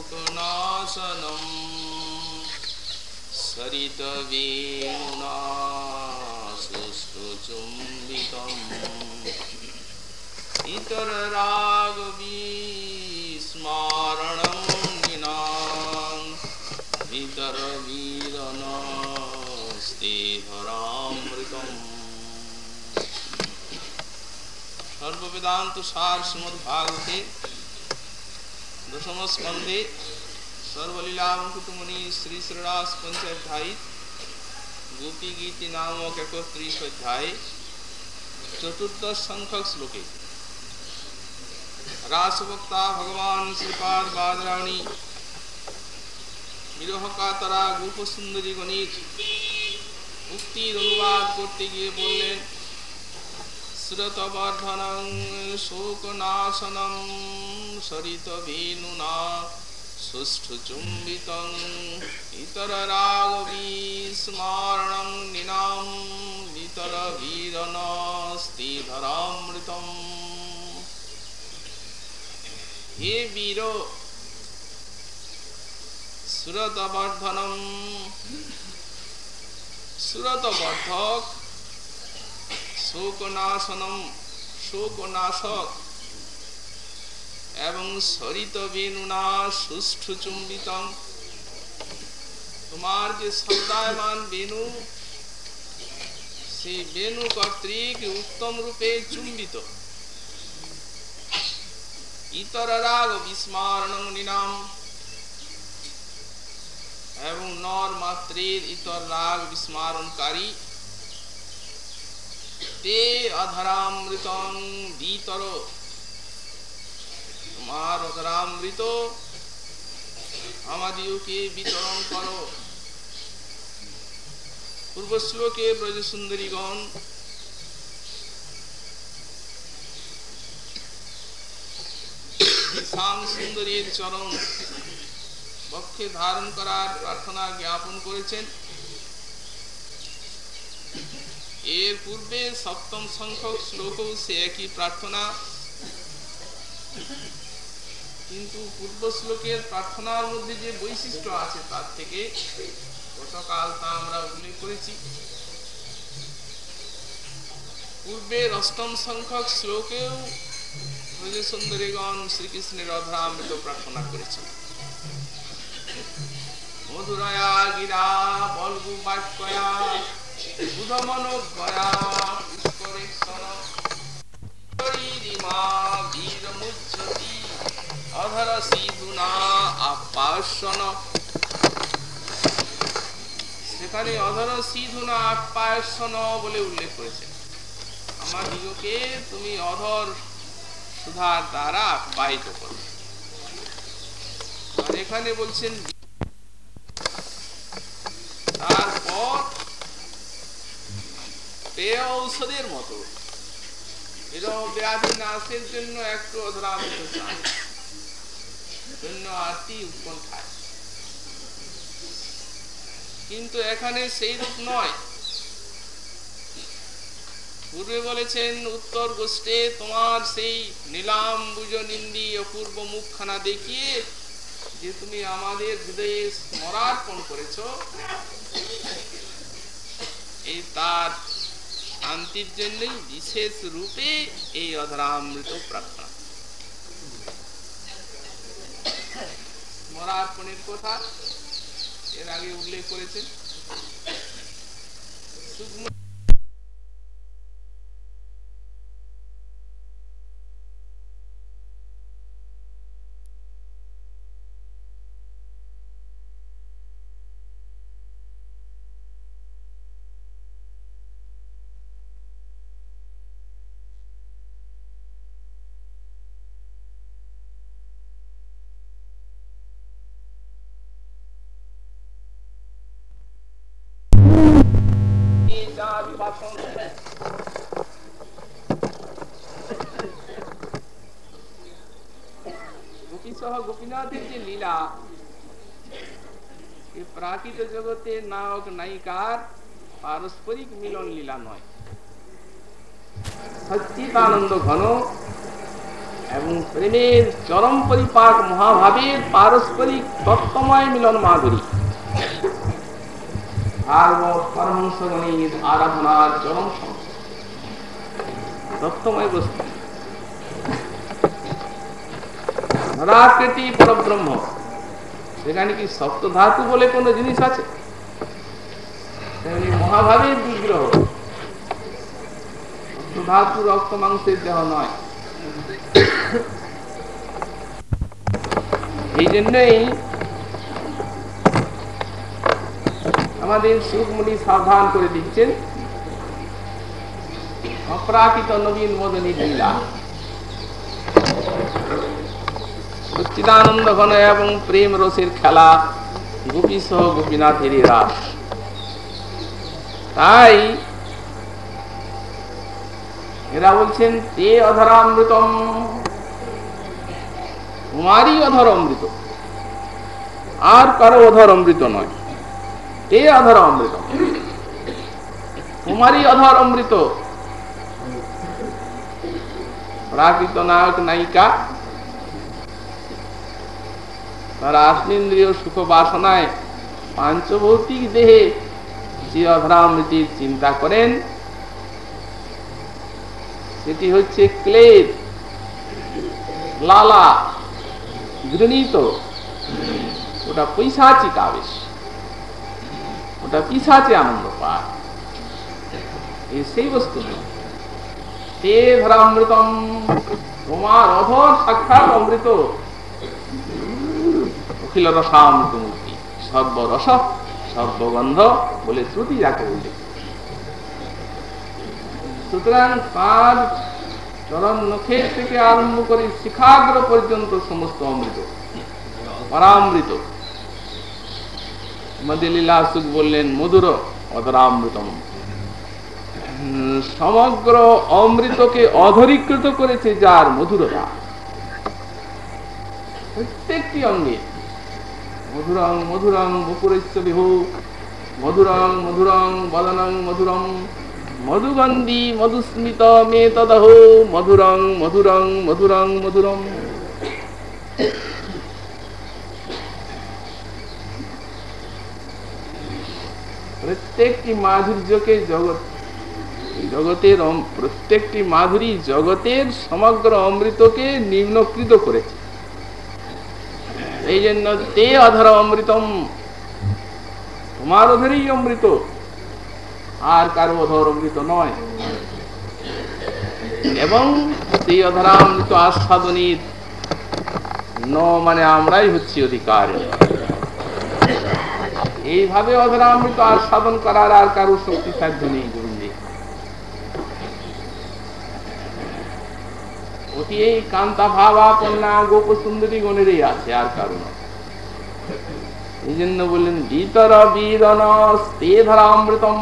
শোকনাশনম সরিতবেণুনা সুষ্ঠুচুম্বিতম ইতররাগবিস্মারণম নিনাম বিতরবীরনস্তে হরামৃতম সর্ববেদান্ত সার শ্রীমদ ভাগবতে দশম স্কন্ধে সর্বলীলাঙ্কুতমণি শ্রী শ্রীরাস পঞ্চাধ্যায়ী গোপী গীতি নামক একত্রিশ অধ্যায়ে চতুর্দশ সংখ্যক শ্লোকে রাসবক্তা ভগবান শ্রীপাদ বাদরাণী বিরহ কাতরা গোপ সুন্দরী গণিত উক্তির অনুবাদ করতে গিয়ে বললেন শ্রুতবর্ধনং শোকনাশনম সরিতবেনুনা সুষ্ঠুচুম্বিতং ইতররাগবিস্মারণং নিনাম বিতরবীরনস্তিধরামৃতম হে বীর সুরতবর্ধনম সুরতবর্ধক শোকনাশনম, শোকনাশক। এবং সরিত বেনুনা সুষ্ঠু চুম্বিতম তোমার যে সদায়মান বেনু, সেই বেনু কর্তৃক উত্তম রূপে চুম্বিত। ইতর রাগ বিস্মারণ নিনাম এবং নর মাত্রের ইতর রাগ বিস্মারণকারী তে অধরামৃতং বিতর তোমার অধরামৃত আমাদিওকে বিতরণ করো। পূর্ব শ্লোকে ব্রজ সুন্দরীগণ শ্যাম সুন্দরীর চরণ বক্ষে ধারণ করার প্রার্থনা জ্ঞাপন করেছেন। এর পূর্বে সপ্তম সংখ্যক শ্লোকও সে একই প্রার্থনা। কিন্তু পূর্ব শ্লোকের প্রার্থনার মধ্যে যে বৈশিষ্ট্য আছে তার থেকে গতকাল তা আমরা উল্লেখ করেছি। পূর্বের অষ্টম সংখ্যক শ্লোকেও সুন্দরীগণ শ্রীকৃষ্ণের অধরামৃত প্রার্থনা করেছেন। মধুরয়া গিরা বলগু বাক্যয়া মুজ্জতি অধর সিধুনা আপ্যায়সন বলে উল্লেখ করেছেন আমার দিগকে তুমি অধর সুধার দ্বারা আপ্যায়িত করো। এখানে বলছেন, তারপর পেয় ঔষধের মতো। এরকম ব্যাধি নাশের জন্য একটু অধরামিত কিন্তু এখানে সেই রূপ নয়। পূর্বে বলেছেন, উত্তর গোষ্ঠে তোমার সেই নীলাম নিন্দি অপূর্ব মুখখানা দেখিয়ে যে তুমি আমাদের হৃদয়ে স্মরার্পণ করেছ এই তার শান্তির জন্যই বিশেষ রূপে এই অধরামৃত প্রার্থনা মরার্পণের কথা এর আগে উল্লেখ করেছেন। গোপী সহ গোপীনাথের যে লীলা প্রাকৃত জগতে নায়ক নায়িকার পারস্পরিক মিলন লীলা নয় সচ্চিদানন্দ ঘন এবং প্রেমের চরম পরিপাক মহাভাবের পারস্পরিক তত্ত্বময় মিলন মাধুরী ভাগবত পরমহংসগণের আরাধনার চরম তত্ত্বময় বস্তু ধরাকৃতি পরব্রহ্ম। সেখানে কি সপ্ত ধাতু বলে কোনো জিনিস আছে? মহাভাবের বিগ্রহ। ধাতু রক্ত মাংসের দেহ নয়। এই জন্যই আমাদের সুখমণি সাবধান করে দিচ্ছেন। অপ্রাকৃত নবীন মদনী লীলা। সচ্চিদানন্দ ঘন এবং প্রেম রসের খেলা গোপী সহ গোপীনাথের রাস। তাই এরা বলছেন, তে অধরামৃতম, তোমারই অধর অমৃত আর কারও অধর অমৃত নয়। তে অধর অমৃত তোমারই অধর অমৃত প্রাকৃত নায়ক নায়িকা পাঞ্চভৌতিক দেহে চিন্তা করেন, সেটি হচ্ছে ক্লেদ, লালা, ঘৃণিত। ওটা পৈশাচিক আবেশ ওটা পিসাচে আনন্দ পায়। এই সেই বস্তু অধর সাক্ষাৎ অমৃত। অখিল রসামৃত মূর্তি সর্বরস, সর্বগন্ধ বলে শ্রুতি যাকে উল্লেখ সুতরাং তার চরণ নখের থেকে আরম্ভ করে শিখাগ্র পর্যন্ত সমস্ত অমৃত, পরামৃত। মদিলীলা সুখ বললেন, মধুর অধরামৃতম। সমগ্র অমৃতকে অধরীকৃত করেছে যার মধুরতা। প্রত্যেকটি অঙ্গে মধুরং মধুরং বপুরস্য বিহু মধুরং মধুরং, বদনং মধুরম মধুগন্ধি, মধুস্মিত, মে তদহ। মধুরং মধুরং মধুরং, মধুরম। প্রত্যেকটি মাধুর্যকে জগৎ, জগতের প্রত্যেকটি মাধুরী জগতের সমগ্র অমৃতকে নিম্নকৃত করেছে। এই জন্য তে অধর অমৃতম তোমার অধরেই অমৃত। আর কারও অধর অমৃত নয়। এবং সেই অধরামৃত আস্বাদনীর ন মানে আমরাই হচ্ছি অধিকার। এইভাবে অধরামৃত আস্বাদন করার আর কারও শক্তি সাধ্য নেই। অতি এই কান্তা গোপ সুন্দরী গণেরই আছে আর কারও নয় এই জন্য বললেন বিতর ধরামৃতম।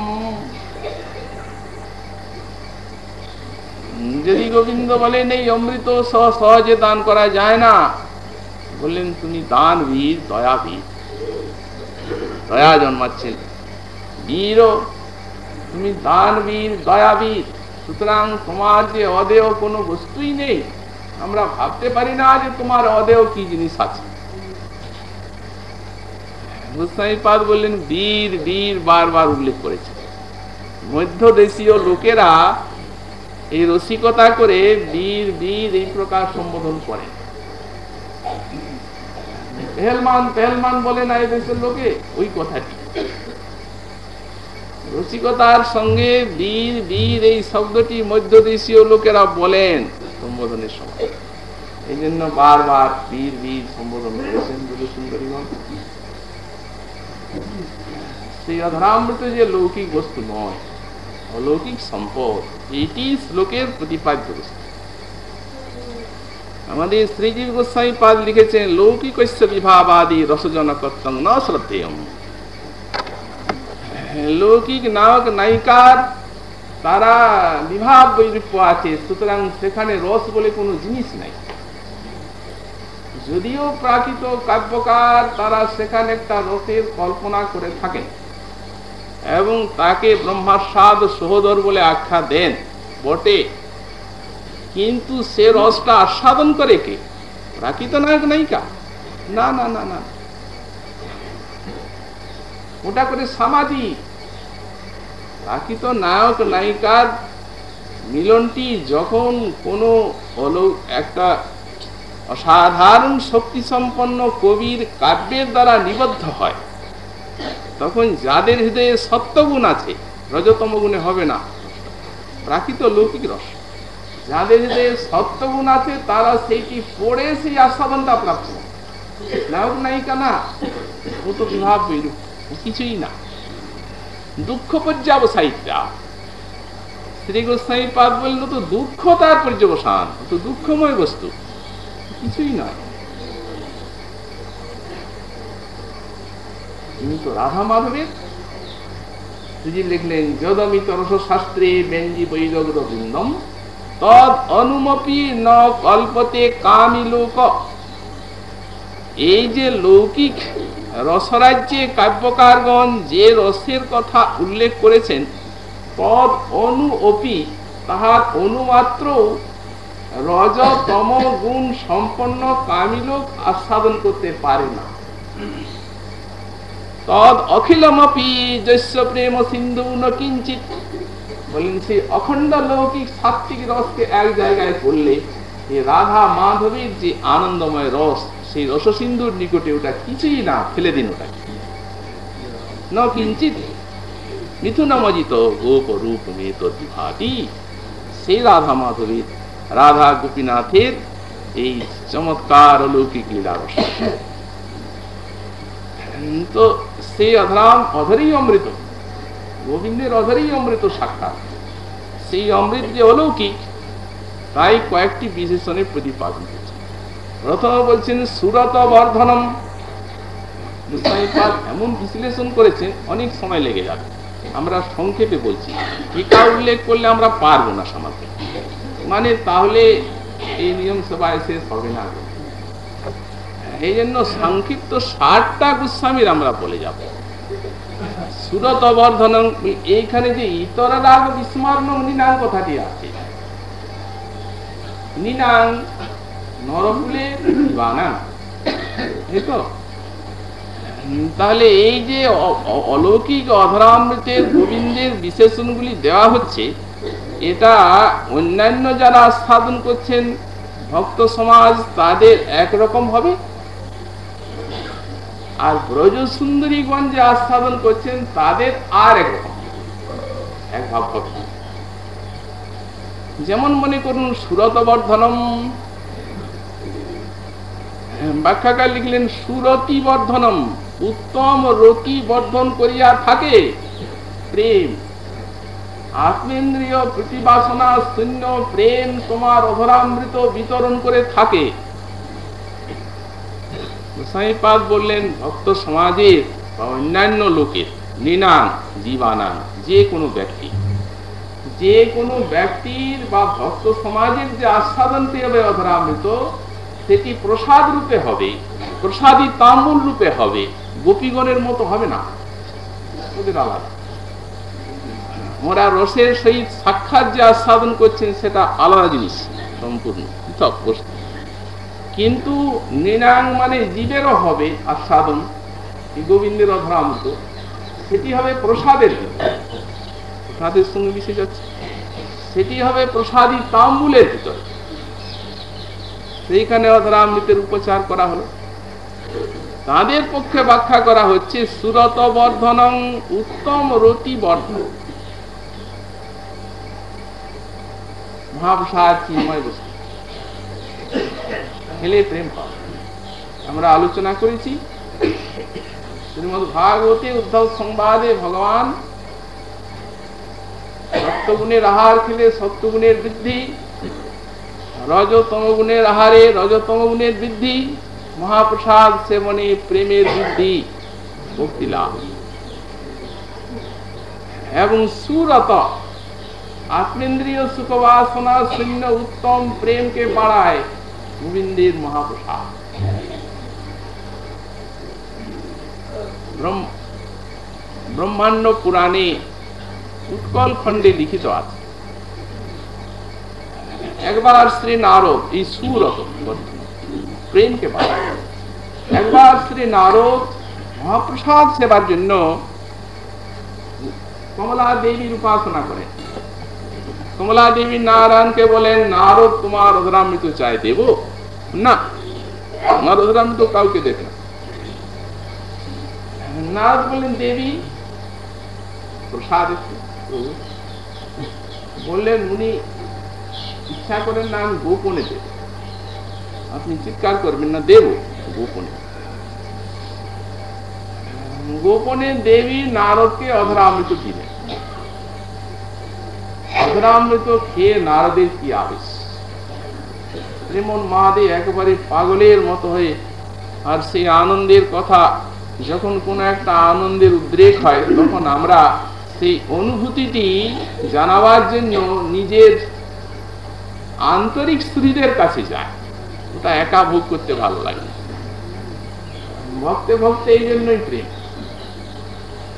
যদি গোবিন্দ বলেন, এই অমৃত সহ সহজে দান করা যায় না। বললেন, তুমি দান বীর দয়া বীর দয়া জন্মাচ্ছেন। বীর, তুমি দান বীর দয়া বীর সুতরাং তোমার যে অদেয় কোনো বস্তুই নেই। আমরা ভাবতে পারি না যে তোমার অদেয় কি জিনিস আছে। গোস্বামীপাদ বললেন, বীর বীর বারবার উল্লেখ করেছে। মধ্য দেশীয় লোকেরা এই রসিকতা করে বীর বীর এই প্রকার সম্বোধন করেন পেহলমান পেহলমান বলে না এই দেশের লোকে? ওই কথাটি। রসিকতার সঙ্গে বীর বীর এই শব্দটি মধ্য দেশীয় লোকেরা বলেন সম্বোধনের সময়। এই জন্য বারবার বীর বীর সম্বোধন করেছেন বলে সুন্দরীগণ সেই অধরামৃত যে লৌকিক বস্তু নয়, অলৌকিক সম্পদ, এটি শ্লোকের প্রতিপাদ্য বস্তু। আমাদের শ্রীজীব গোস্বামী পাদ লিখেছেন লৌকিক বিভাবাদী রসজনকত্বং ন শ্রদ্ধেয় লৌকিক নায়ক, নায়িকার তারা বিভাব বৈরূপ্য আছে, সুতরাং সেখানে রস বলে কোনো জিনিস নাই। যদিও প্রাকৃত কাব্যকার তারা সেখানে একটা রসের কল্পনা করে থাকেন এবং তাকে ব্রহ্মার স্বাদ সহোদর বলে আখ্যা দেন, বটে। কিন্তু সে রসটা আস্বাদন করে কে? প্রাকৃত নায়ক, নায়িকা? না না না না। ওটা করে সামাজিক প্রাকৃত নায়ক, নায়িকার মিলনটি যখন কোনো একটা অসাধারণ শক্তি সম্পন্ন কবির কাব্যের দ্বারা নিবদ্ধ হয়, তখন যাদের হৃদয়ে সত্যগুণ আছে, রজতম গুণে হবে না। প্রাকৃত লৌকিক রস। যাদের হৃদয়ে সত্যগুণ আছে, তারা সেইটি পড়ে সেই আস্বাদনটা প্রাপ্ত। নায়ক, নায়িকা না, ও তো বিভাব কিছুই না। দুঃখ পর্যাবসায়িতা শ্রী গোস্বামী পাদ বলল তো দুঃখ তার পর্যবসান তো দুঃখময় বস্তু। কিছুই নয়। তিনি তো রাধা মাধবের। সুজীব লিখলেন যদমিত রস শাস্ত্রে ব্যঞ্জি বৈরগ্র বৃন্দম তদ অনুমপি ন কল্পতে কামি লোক। এই যে লৌকিক রসরাজ্যে কাব্যকারগণ যে রসের কথা উল্লেখ করেছেন তদ অনু অপি তাহার অনুমাত্র রজ তম গুণ সম্পন্ন কামিলোক আস্বাদন করতে পারে না। তদ অখিলমপি জৈস্য প্রেম সিন্ধু ন কিঞ্চিত বলেন সেই অখণ্ড লৌকিক সাত্বিক রসকে এক জায়গায় করলে রাধা মাধবীর যে আনন্দময় রস সেই রস সিন্ধুর নিকটে ওটা কিছুই না, ফেলে দিন ওটা ন কিঞ্চিত মিথুনমজিত গোপ রূপ মেত বিভাটি, সেই রাধা মাধবীর রাধা গোপীনাথের এই চমৎকার অলৌকিক লীলা রস তো সেই অধরাম অধরেই অমৃত, গোবিন্দের অধরেই অমৃত সাক্ষাৎ। সেই অমৃত যে অলৌকিক, তাই কয়েকটি বিশেষণে প্রতিপাদন। করছে বলছেন সুরত বর্ধনম। এমন বিশ্লেষণ করেছেন অনেক সময় লেগে যাবে। আমরা সংক্ষেপে বলছি টিকা উল্লেখ করলে আমরা পারব না সমাজে। মানে তাহলে এই নিয়ম সভায় শেষ হবে না। এই জন্য সংক্ষিপ্ত ষাটটা গোস্বামীর আমরা বলে যাব। সুরত বর্ধন এইখানে যে ইতর রাগ বিস্মরণ নিনাং কথাটি আছে নিনাং নরকুলে দিবানা এই তো। তাহলে এই যে অলৌকিক অধরামৃতের গোবিন্দের বিশেষণগুলি দেওয়া হচ্ছে, এটা অন্যান্য যারা আস্বাদন করছেন, ভক্ত সমাজ তাদের একরকম হবে? আর ব্রজ সুন্দরীগঞ্জে আস্বাদন করছেন, তাদের আর একরকম এক ভাব যেমন মনে করুন সুরত বর্ধনম ব্যাখ্যাকার লিখলেন সুরতি বর্ধনম উত্তম রতি বর্ধন করিয়া থাকে। প্রেম, আত্মেন্দ্রিয় প্রতিবাসনা শূন্য, প্রেম তোমার অধরামৃত বিতরণ করে থাকে। গোসাইপাদ বললেন, ভক্ত সমাজের বা অন্যান্য লোকের, নিনাং, জীবানাং, যে কোনো ব্যক্তি, যে কোনো ব্যক্তির বা ভক্ত সমাজের যে আস্বাদনটি হবে অধরামৃত সেটি প্রসাদ রূপে হবে প্রসাদী তাম্বুল রূপে হবে, গোপীগণের মতো হবে না। ওদের আলাদা। ওরা রসের সহিত সাক্ষাৎ যে আস্বাদন করছেন, সেটা আলাদা জিনিস, সম্পূর্ণ কিন্তু নৃণাং মানে জীবেরও হবে আস্বাদন গোবিন্দের অধরামৃত সেটি হবে প্রসাদের প্রসাদের সঙ্গে মিশে যাচ্ছে। সেটি হবে প্রসাদী তাম্বুলের ভিতরে। সেইখানে অধরামৃতের উপচার করা হলো। তাদের পক্ষে ব্যাখ্যা করা হচ্ছে, সুরত বর্ধনং উত্তম রতি বর্ধন। আমরা আলোচনা করেছি শ্রীমদ ভাগবতী উদ্ধব সংবাদে ভগবান সত্যগুণের আহার খেলে সত্যগুণের বৃদ্ধি রজতম গুণের আহারে রজতম গুণের বৃদ্ধি, মহাপ্রসাদ সেবনে প্রেমের বৃদ্ধি, ভক্তি লাভ। এবং সুরত, আত্মেন্দ্রীয় সুখবাসনা শূন্য উত্তম প্রেমকে বাড়ায় গোবিন্দের মহাপ্রসাদ। ব্রহ্মাণ্ড পুরাণে উৎকল খণ্ডে লিখিত আছে। একবার শ্রী নারদ, এই সুরত প্রেমকে বাড়ায় একবার শ্রী নারদ মহাপ্রসাদ সেবার জন্য কমলা দেবীর উপাসনা করেন কমলা দেবী নারায়ণকে বলেন, নারদ, তোমার অধরামৃত চাই, দেব? না আমার অধরামৃত কাউকে দেবে না। নারদ বললেন, দেবী, প্রসাদ বললেন উনি ইচ্ছা করেন না আমি গোপনে দেব। আপনি চিৎকার করবেন না, দেব গোপনে। গোপনে দেবী নারদকে অধরামৃত দিলেন। অধরামৃত খেয়ে নারদের কি আবেশ? যেমন মহাদেব একেবারে পাগলের মতো হয়ে আর সেই আনন্দের কথা যখন কোনো একটা আনন্দের উদ্রেক হয়, তখন আমরা সেই অনুভূতিটি জানাবার জন্য নিজের আন্তরিক স্ত্রীদের কাছে যায়। ওটা একা ভোগ করতে ভালো লাগে ভক্তে ভক্তে এই জন্যই প্রেম।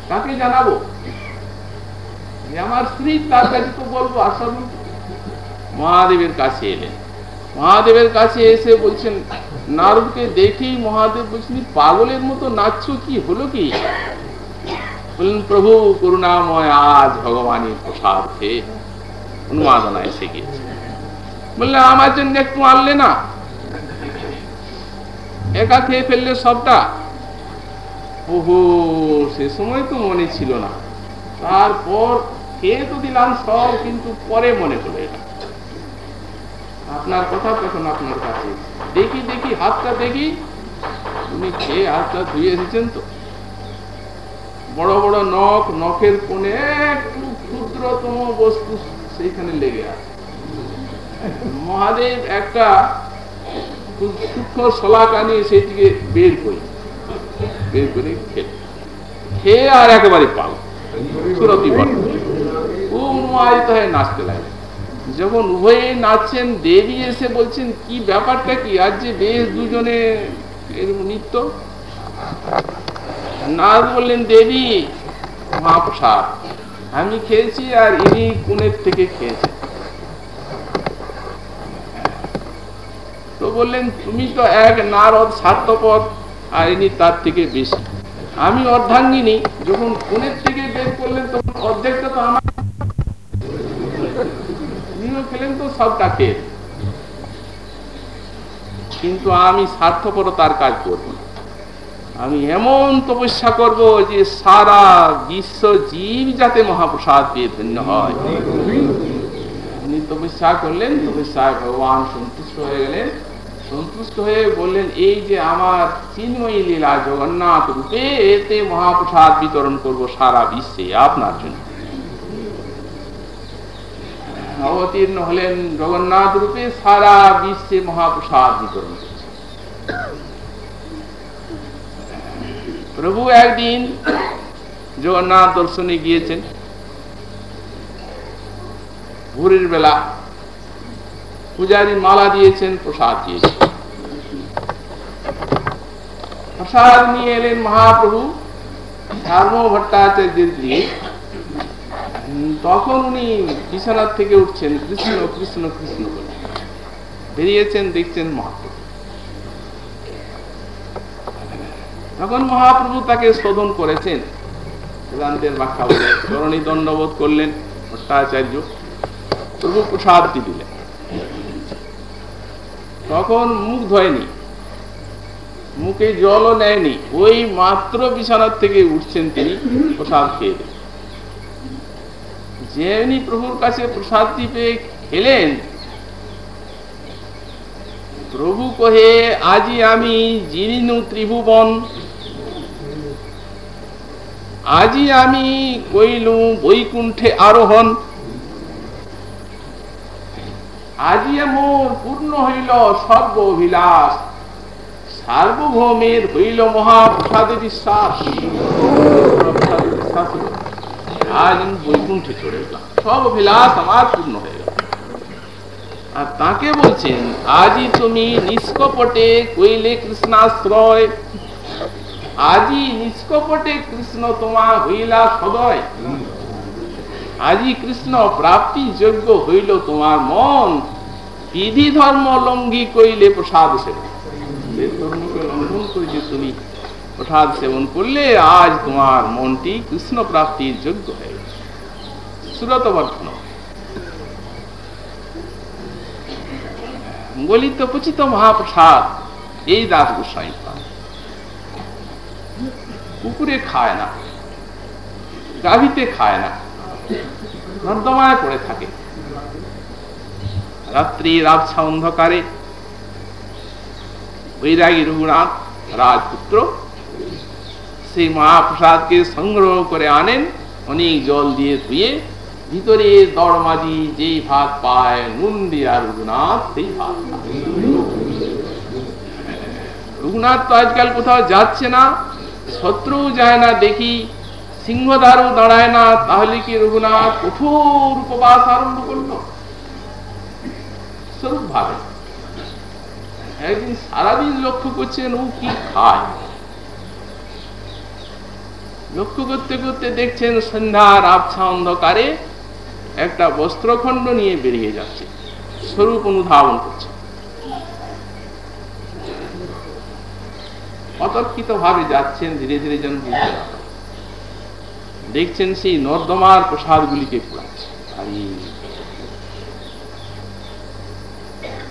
কাকে জানাব? আমার স্ত্রী তার কাছে তো বলব আসল মহাদেবের কাছে এলেন। মহাদেবের কাছে এসে বলছেন, নারদকে দেখেই মহাদেব বলছেন পাগলের মতো নাচছ কি? হলো কি? বললেন, প্রভু, করুণাময় আজ ভগবানের প্রসাদ খেয়ে এসে গিয়েছে। বললে আমার জন্য একটু আনলে না? একা খেয়ে ফেললে সবটা? ওহো, সে সময় তো মনে ছিল না। তারপর খেয়ে তো দিলাম সব, কিন্তু পরে মনে হলো এটা। আপনার কথা তখন আপনার কাছে। দেখি দেখি, হাতটা দেখি। উনি খেয়ে হাতটা ধুয়ে এসেছেন তো। বড় বড় নখ, নখের কোণে একটু ক্ষুদ্রতম বস্তু সেইখানে লেগে আছে। মহাদেব একটা সূক্ষ্ম শলাকা নিয়ে সেটিকে বের করি, বের করে খেয়ে খেয়ে আর একেবারে পাল। সুরতি বল উন্মাদিত হয়ে নাচতে লাগে যখন উভয়ে নাচছেন, দেবী এসে বলছেন, কি ব্যাপারটা কি? আজ যে বেশ দুজনে এরকম নৃত্য? নারদ বললেন, দেবী, মহাপ্রসাদ, আমি খেয়েছি আর ইনি কোনের থেকে খেয়েছেন। তো বললেন, তুমি তো এক নারদ স্বার্থপদ আর ইনি তার থেকে বেশি। আমি অর্ধাঙ্গিনী, যখন কোনের থেকে বের করলেন, তখন অর্ধেকটা তো আমার। খেলেন তো খেয়ে। কিন্তু আমি কাজ করব আমি এমন তপস্যা করব যে সারা বিশ্ব জীব যাতে মহাপ্রসাদ পেয়ে ধন্য হয়। তপস্যা করলেন, তপস্যায় ভগবান সন্তুষ্ট হয়ে গেলেন। সন্তুষ্ট হয়ে বললেন, এই যে আমার চিন্ময়ী লীলা জগন্নাথ রূপে, এতে মহাপ্রসাদ বিতরণ করব সারা বিশ্বে আপনার জন্য। অবতীর্ণ হলেন জগন্নাথ রূপে, সারা বিশ্বে মহাপ্রসাদ বিতরণ প্রভু একদিন জগন্নাথ দর্শনে গিয়েছেন। ভোরের বেলা পূজারী মালা দিয়েছেন, প্রসাদ দিয়েছেন। প্রসাদ নিয়ে এলেন মহাপ্রভু। ধর্ম ভট্টাচার্যের দিয়ে। তখন উনি বিছানার থেকে উঠছেন, কৃষ্ণ কৃষ্ণ কৃষ্ণ বলে। বেরিয়েছেন, দেখছেন মহাপ্রভু। তখন মহাপ্রভু তাকে শোধন করেছেন। বেদান্তের ব্যাখ্যা বলে, চরণী দণ্ডবোধ করলেন ভট্টাচার্য। প্রভু প্রসাদটি দিলেন। তখন মুখ ধোয়নি। মুখে জলও নেয়নি। ওই মাত্র বিছানার থেকে উঠছেন তিনি প্রসাদ খেয়ে যেমনি প্রভুর কাছে প্রসাদটি পেয়ে খেলেন, প্রভু কহে, আজি আমি জীর্ণ ত্রিভুবন। আজি আমি কইলু বৈকুণ্ঠে আরোহণ। আজি মোর পূর্ণ হইল সর্ব অভিলাষ সার্বভৌমের হইল মহাপ্রসাদে বিশ্বাস। আজ আমি বৈকুণ্ঠে চলে গেলাম। সব অভিলাষ আমার পূর্ণ হয়ে গেল। আর তাকে বলছেন আজই তুমি নিষ্কপটে কইলে কৃষ্ণাশ্রয়। আজি নিষ্কপটে কৃষ্ণ তোমা হইলা সদয়। আজি কৃষ্ণ প্রাপ্তি যোগ্য হইল তোমার মন। বিধি ধর্ম লঙ্ঘি কইলে প্রসাদ সেবন। তুমি প্রসাদ সেবন করলে আজ তোমার মনটি কৃষ্ণ প্রাপ্তির যোগ্য হয়ে সুরত বর্ধন। গলিত মহাপ্রসাদ, এই দাস গোস্বাই কুকুরে খায় না, গাভিতে খায় না। নর্দমায় পড়ে থাকে। রাত্রি রাবছা অন্ধকারে। বৈরাগী রঘুনাথ রাজপুত্র সেই মহাপ্রসাদকে সংগ্রহ করে আনেন, অনেক জল দিয়ে ধুয়ে ভিতরে দড়মাজি যেই ভাত পায় নুন দিয়া রঘুনাথ সেই ভাত রঘুনাথ তো আজকাল কোথাও যাচ্ছে না শত্রু যায় না দেখি সিংহদারও দাঁড়ায় না তাহলে কি রঘুনাথ কঠোর উপবাস আরম্ভ করল। স্বরূপ ভাবে একদিন সারাদিন লক্ষ্য করছেন, ও কি খায়? লক্ষ্য করতে করতে দেখছেন সন্ধ্যার আবছা অন্ধকারে একটা বস্ত্রখণ্ড নিয়ে বেরিয়ে যাচ্ছে। স্বরূপ অনুধাবন করছে। অতর্কিত ভাবে যাচ্ছেন, ধীরে ধীরে যেন বুঝতে দেখছেন সেই নর্দমার প্রসাদ গুলিকে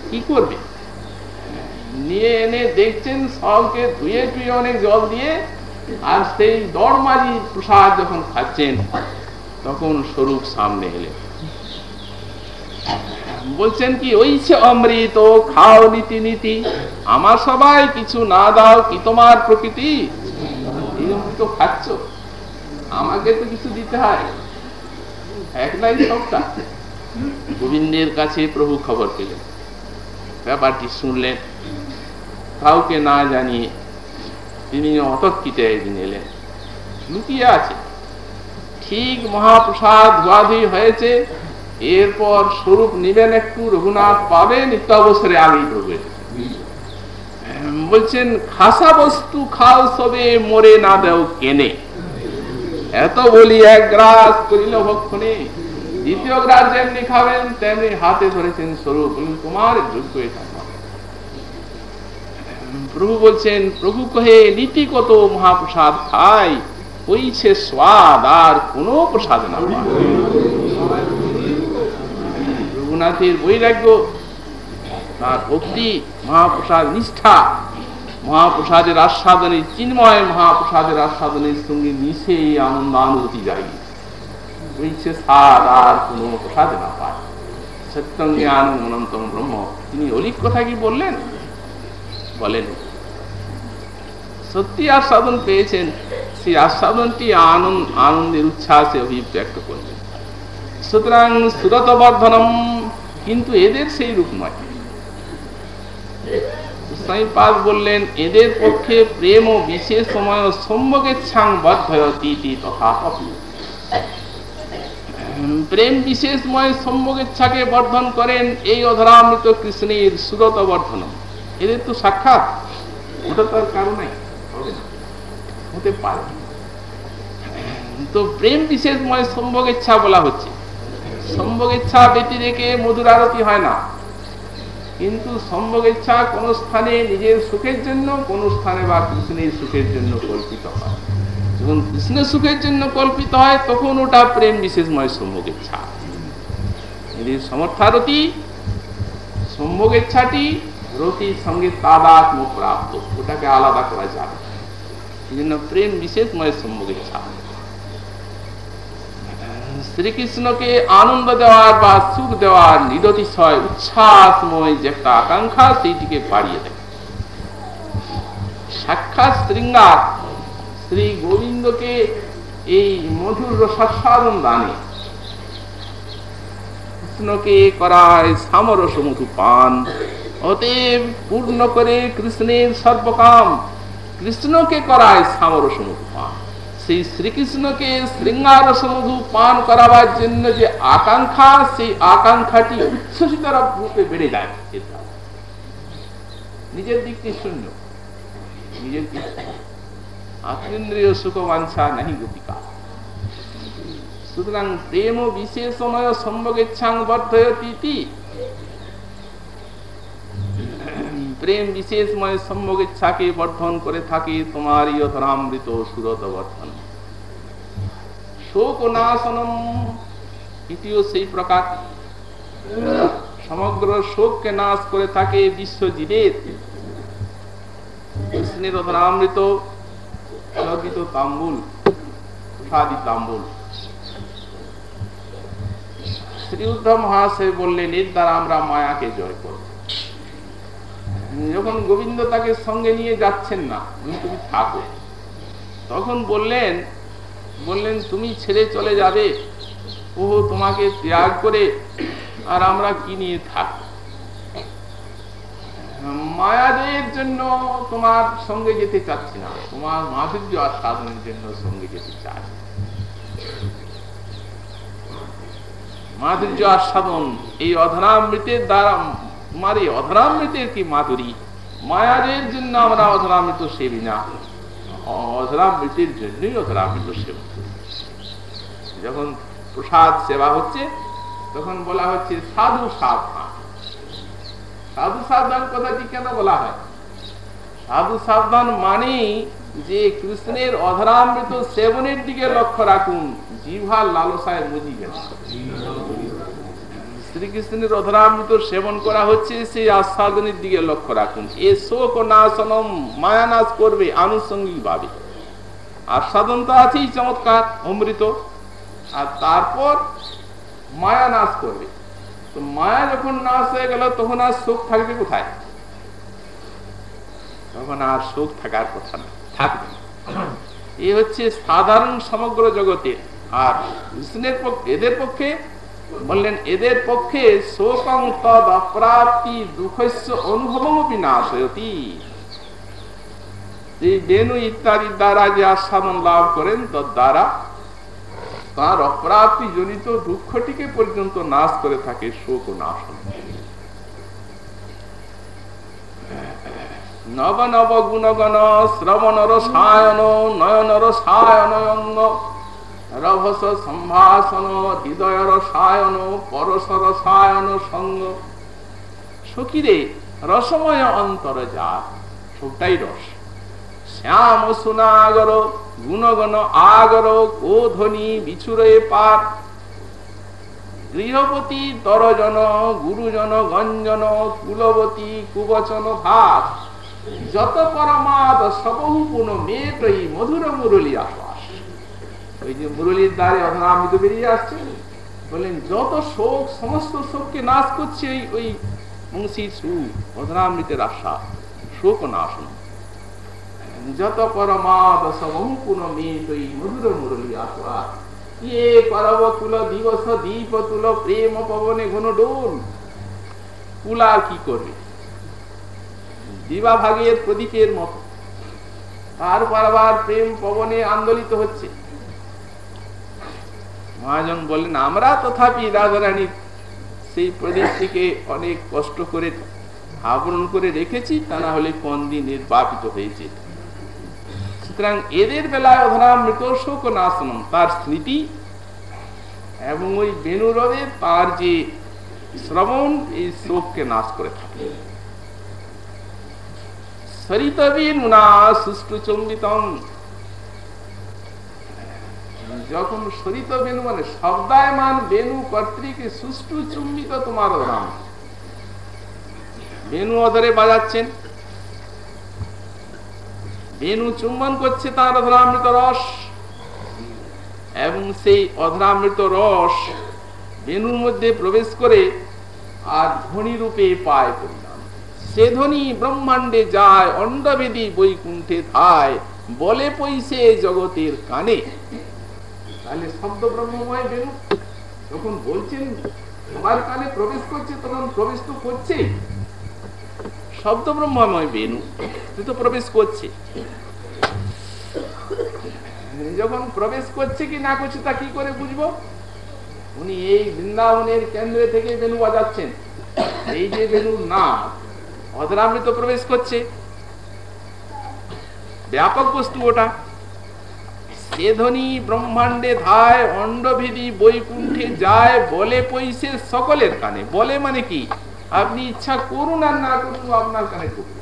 কি করবে? নিয়ে এনে দেখছেন সবকে ধুয়ে টুয়ে অনেক জল দিয়ে আর সেই দড়মাজি প্রসাদ যখন খাচ্ছেন, তখন স্বরূপ সামনে এলেন। বলছেন কি, ওই সে অমৃত, খাও নীতি নীতি আমার সবাই কিছু না দাও কি তোমার প্রকৃতি? এই অমৃত খাচ্ছ? আমাকে তো কিছু দিতে হয়। একলাই সবটা। গোবিন্দের কাছে প্রভু খবর পেলেন। ব্যাপারটি শুনলেন। কাউকে না জানিয়ে তিনি অতর্কিতে একদিন এলেন। লুকিয়ে আছে। ঠিক মহাপ্রসাদ ধোয়াধুই হয়েছে। এরপর স্বরূপ নিবেন একটু, রঘুনাথ পাবে নিত্য অবসরে আগেই প্রভু বলছেন, খাসা বস্তু খাও সবে মরে না দেও কেনে। এত বলি এক গ্রাস করিল ভক্ষণে। দ্বিতীয় গ্রাস যেমনি খাবেন, তেমনি হাতে ধরেছেন স্বরূপ। তোমার যোগ্য এটা প্রভু বলছেন, প্রভু কহে, নীতি কত মহাপ্রসাদ খাই, হইছে স্বাদ, আর কোনো প্রসাদ না রঘুনাথের বৈরাগ্য, তার ভক্তি, মহাপ্রসাদ, নিষ্ঠা মহাপ্রসাদের আস্বাদনে চিন্ময় মহাপ্রসাদের আস্বাদনের সঙ্গে মিশে এই আনন্দ অনুভূতি যায় হইছে স্বাদ আর কোনো প্রসাদ না পায়। সত্যম জ্ঞান অনন্তম ব্রহ্ম। তিনি অলিক কথা কি বললেন? বলেন, সত্যি আস্বাদন পেয়েছেন। সেই আস্বাদনটি আনন্দ, আনন্দের উচ্ছ্বাসে অভিব্যক্ত করলেন। সুতরাং সুরত বর্ধনম কিন্তু এদের সেই রূপ নয়। বললেন, এদের পক্ষে প্রেম ও বিশেষ সময় বদ্ধয়তি তথা প্রেম বিশেষময় বর্ধন করেন এই অধরামৃত কৃষ্ণের সুরত বর্ধন এদের তো সাক্ষাৎ। ওটা তার কারণে হতে পারে। তো প্রেম বিশেষময় সম্ভোগেচ্ছা বলা হচ্ছে। সম্ভোগেচ্ছা ব্যতি রেখে মধুর আরতি হয় না। কিন্তু সম্ভব ইচ্ছা কোন স্থানে নিজের সুখের জন্য, কোন স্থানে বা কৃষ্ণের সুখের জন্য কল্পিত হয়। যখন কৃষ্ণের সুখের জন্য কল্পিত হয়, তখন ওটা প্রেম বিশেষময় সম্ভব ইচ্ছা। নিজের সমর্থারতি সম্ভোগ ইচ্ছাটি রতির সঙ্গে তাদাত্ম প্রাপ্ত, ওটাকে আলাদা করা যাবে এই জন্য প্রেম বিশেষময় সম্ভব ইচ্ছা। শ্রীকৃষ্ণকে আনন্দ দেওয়ার বা সুখ দেওয়ার উচ্ছ্বাসময় যে একটা আকাঙ্ক্ষা, সেইটিকে দেয়। সাক্ষাৎ শৃঙ্গার শ্রী গোবিন্দকে এই মধুর রসাস্বাদন দানে। কৃষ্ণকে করায় সামরস মধু পান অতএব পূর্ণ করে কৃষ্ণের সর্বকাম। কৃষ্ণকে করায় সামরস মধু পান সেই শ্রীকৃষ্ণকে শৃঙ্গার সমধু পান করাবার জন্য যে আকাঙ্ক্ষা সেই আকাঙ্ক্ষাটি উচ্ছ্বসিত রূপে বেড়ে যায় নিজের দিকটি শূন্য নিজের দিক আত্মেন্দ্রীয় সুখ বাঞ্ছা নাহি গতিকা সুতরাং প্রেম বিশেষময় সম্ভোগেচ্ছাং বর্ধয়তি প্রেম বিশেষময় সম্ভোগ ইচ্ছাকে বর্ধন করে থাকে তোমার ইয়ধরামৃত সুরত বর্ধন। শোক নাশনম দ্বিতীয় সেই প্রকার। সমগ্র শোককে নাশ করে থাকে বিশ্বজীবের লবিত তাম্বুল শ্রী বললেন, এর দ্বারা আমরা মায়াকে জয় করব। যখন গোবিন্দ তাকে সঙ্গে নিয়ে যাচ্ছেন না তুমি থাকো তখন বললেন বললেন, তুমি ছেড়ে চলে যাবে। ও তোমাকে ত্যাগ করে আর আমরা কি নিয়ে থাক মায়াদের জন্য তোমার সঙ্গে যেতে চাচ্ছি না। তোমার মাধুর্য আর সাধনের জন্য সঙ্গে যেতে চাই। মাধুর্য আস্বাদন এই অধরামৃতের দ্বারা তোমার অধরামৃতের কি মাধুরী মায়াদের জন্য আমরা অধরামৃত সেবি না অধরামৃতের জন্যই অধরামৃত সেবা যখন প্রসাদ সেবা হচ্ছে তখন বলা হচ্ছে সাধু সাবধান সাধু সাবধান কথাটি কেন বলা হয় সাধু সাবধান মানে যে কৃষ্ণের অধরামৃত সেবনের দিকে লক্ষ্য রাখুন জিভার লালসায় মজিবেন শ্রীকৃষ্ণের অধরামৃত সেবন করা হচ্ছে, সেই আস্বাদনের দিকে লক্ষ্য রাখুন। এ শোক ও নাশনম মায়ানাশ করবে, আনুষঙ্গিক ভাবে। আস্বাদন তো আছেই, চমৎকার, অমৃত। আর তারপর মায়া নাশ করবে। তো মায়া যখন নাশ হয়ে গেল, তখন আর শোক থাকবে কোথায়? তখন আর শোক থাকার কথা না, থাকবে এ হচ্ছে সাধারণ সমগ্র জগতে। আর কৃষ্ণের পক্ষে এদের পক্ষে বললেন, এদের পক্ষে শোকং তদ অপ্রাপ্তি দুঃখস্য যে বেনু ইত্যাদি দ্বারা যে আস্বাদন লাভ করেন দ্বারা তার অপ্রাপ্তি জনিত দুঃখটিকে পর্যন্ত নাশ করে থাকে, শোক নাশ নব নব গুণগণ শ্রবণ রসায়ন, নয়ন রসায়ন রভস সম্ভাষণ, হৃদয় রসায়ন পরশ রসায়ন সঙ্গ। সকিরে রসময় অন্তর যা, সবটাই রস। শ্যাম সুনাগর, গুণগণ আগর কোধনি বিছুরে পার। গৃহপতি তরজন গুরুজন, গঞ্জন, কুলবতী কুবচন ভাত যত পরমাদ সবহু পুন মেটই মধুর মুরলী আশ্বাস ওই যে মুরলীর দ্বারে অধরামৃত বেরিয়ে আসছে। বললেন, যত শোক, সমস্ত শোককে নাশ করছে ওই ওই মুন্সির সুর অধরামৃতের আশ্বাস শোক নাশন যত পরমাদ ইয়ে দিবস প্রেম পবনে ডোল কুলা কি করবে? দিবা ভাগের প্রদীপের মতো। তার বারবার প্রেম পবনে আন্দোলিত হচ্ছে। মহাজন বললেন, আমরা তথাপি রাধারানীর সেই প্রদেশটিকে অনেক কষ্ট করে আবরণ করে রেখেছি, তা না হলে কোন দিন নির্বাপিত হয়েছে। সুতরাং এদের বেলায় অধরামৃত শোক নাশনম তার স্মৃতি এবং ওই বেনুরবে তার যে শ্রবণ, এই শোককে নাশ করে থাকে। সরিতবীর মুনা সুষ্ঠু চম্বিতম যখন সরিত বেনু মানে শব্দায়মান বেনু কর্তৃক সুষ্ঠু চুম্বিত তোমার রাম। বেনু অধরে বাজাচ্ছেন। বেনু চুম্বন করছে তার অধরামৃত রস। এবং সেই অধরামৃত রস বেনুর মধ্যে প্রবেশ করে আর ধ্বনি রূপে পায় পরিণাম। সে ধ্বনি ব্রহ্মাণ্ডে যায়, অন্ডবেদী বৈকুণ্ঠে থায় বলে পৈসে জগতের কানে। তাহলে শব্দ ব্রহ্মময় বেনু যখন বলছেন তোমার কানে প্রবেশ করছে তখন প্রবেশ তো করছে শব্দ ব্রহ্মময় বেনু তো প্রবেশ করছে। যখন প্রবেশ করছে কি না করছে তা কি করে বুঝব? উনি এই বৃন্দাবনের কেন্দ্রে থেকে বেনু বাজাচ্ছেন। এই যে বেনুর নাম অধরামৃত প্রবেশ করছে। ব্যাপক বস্তু ওটা। মানে আপনি ইচ্ছা করুন আর না করুন আপনার কানে ঢুকবে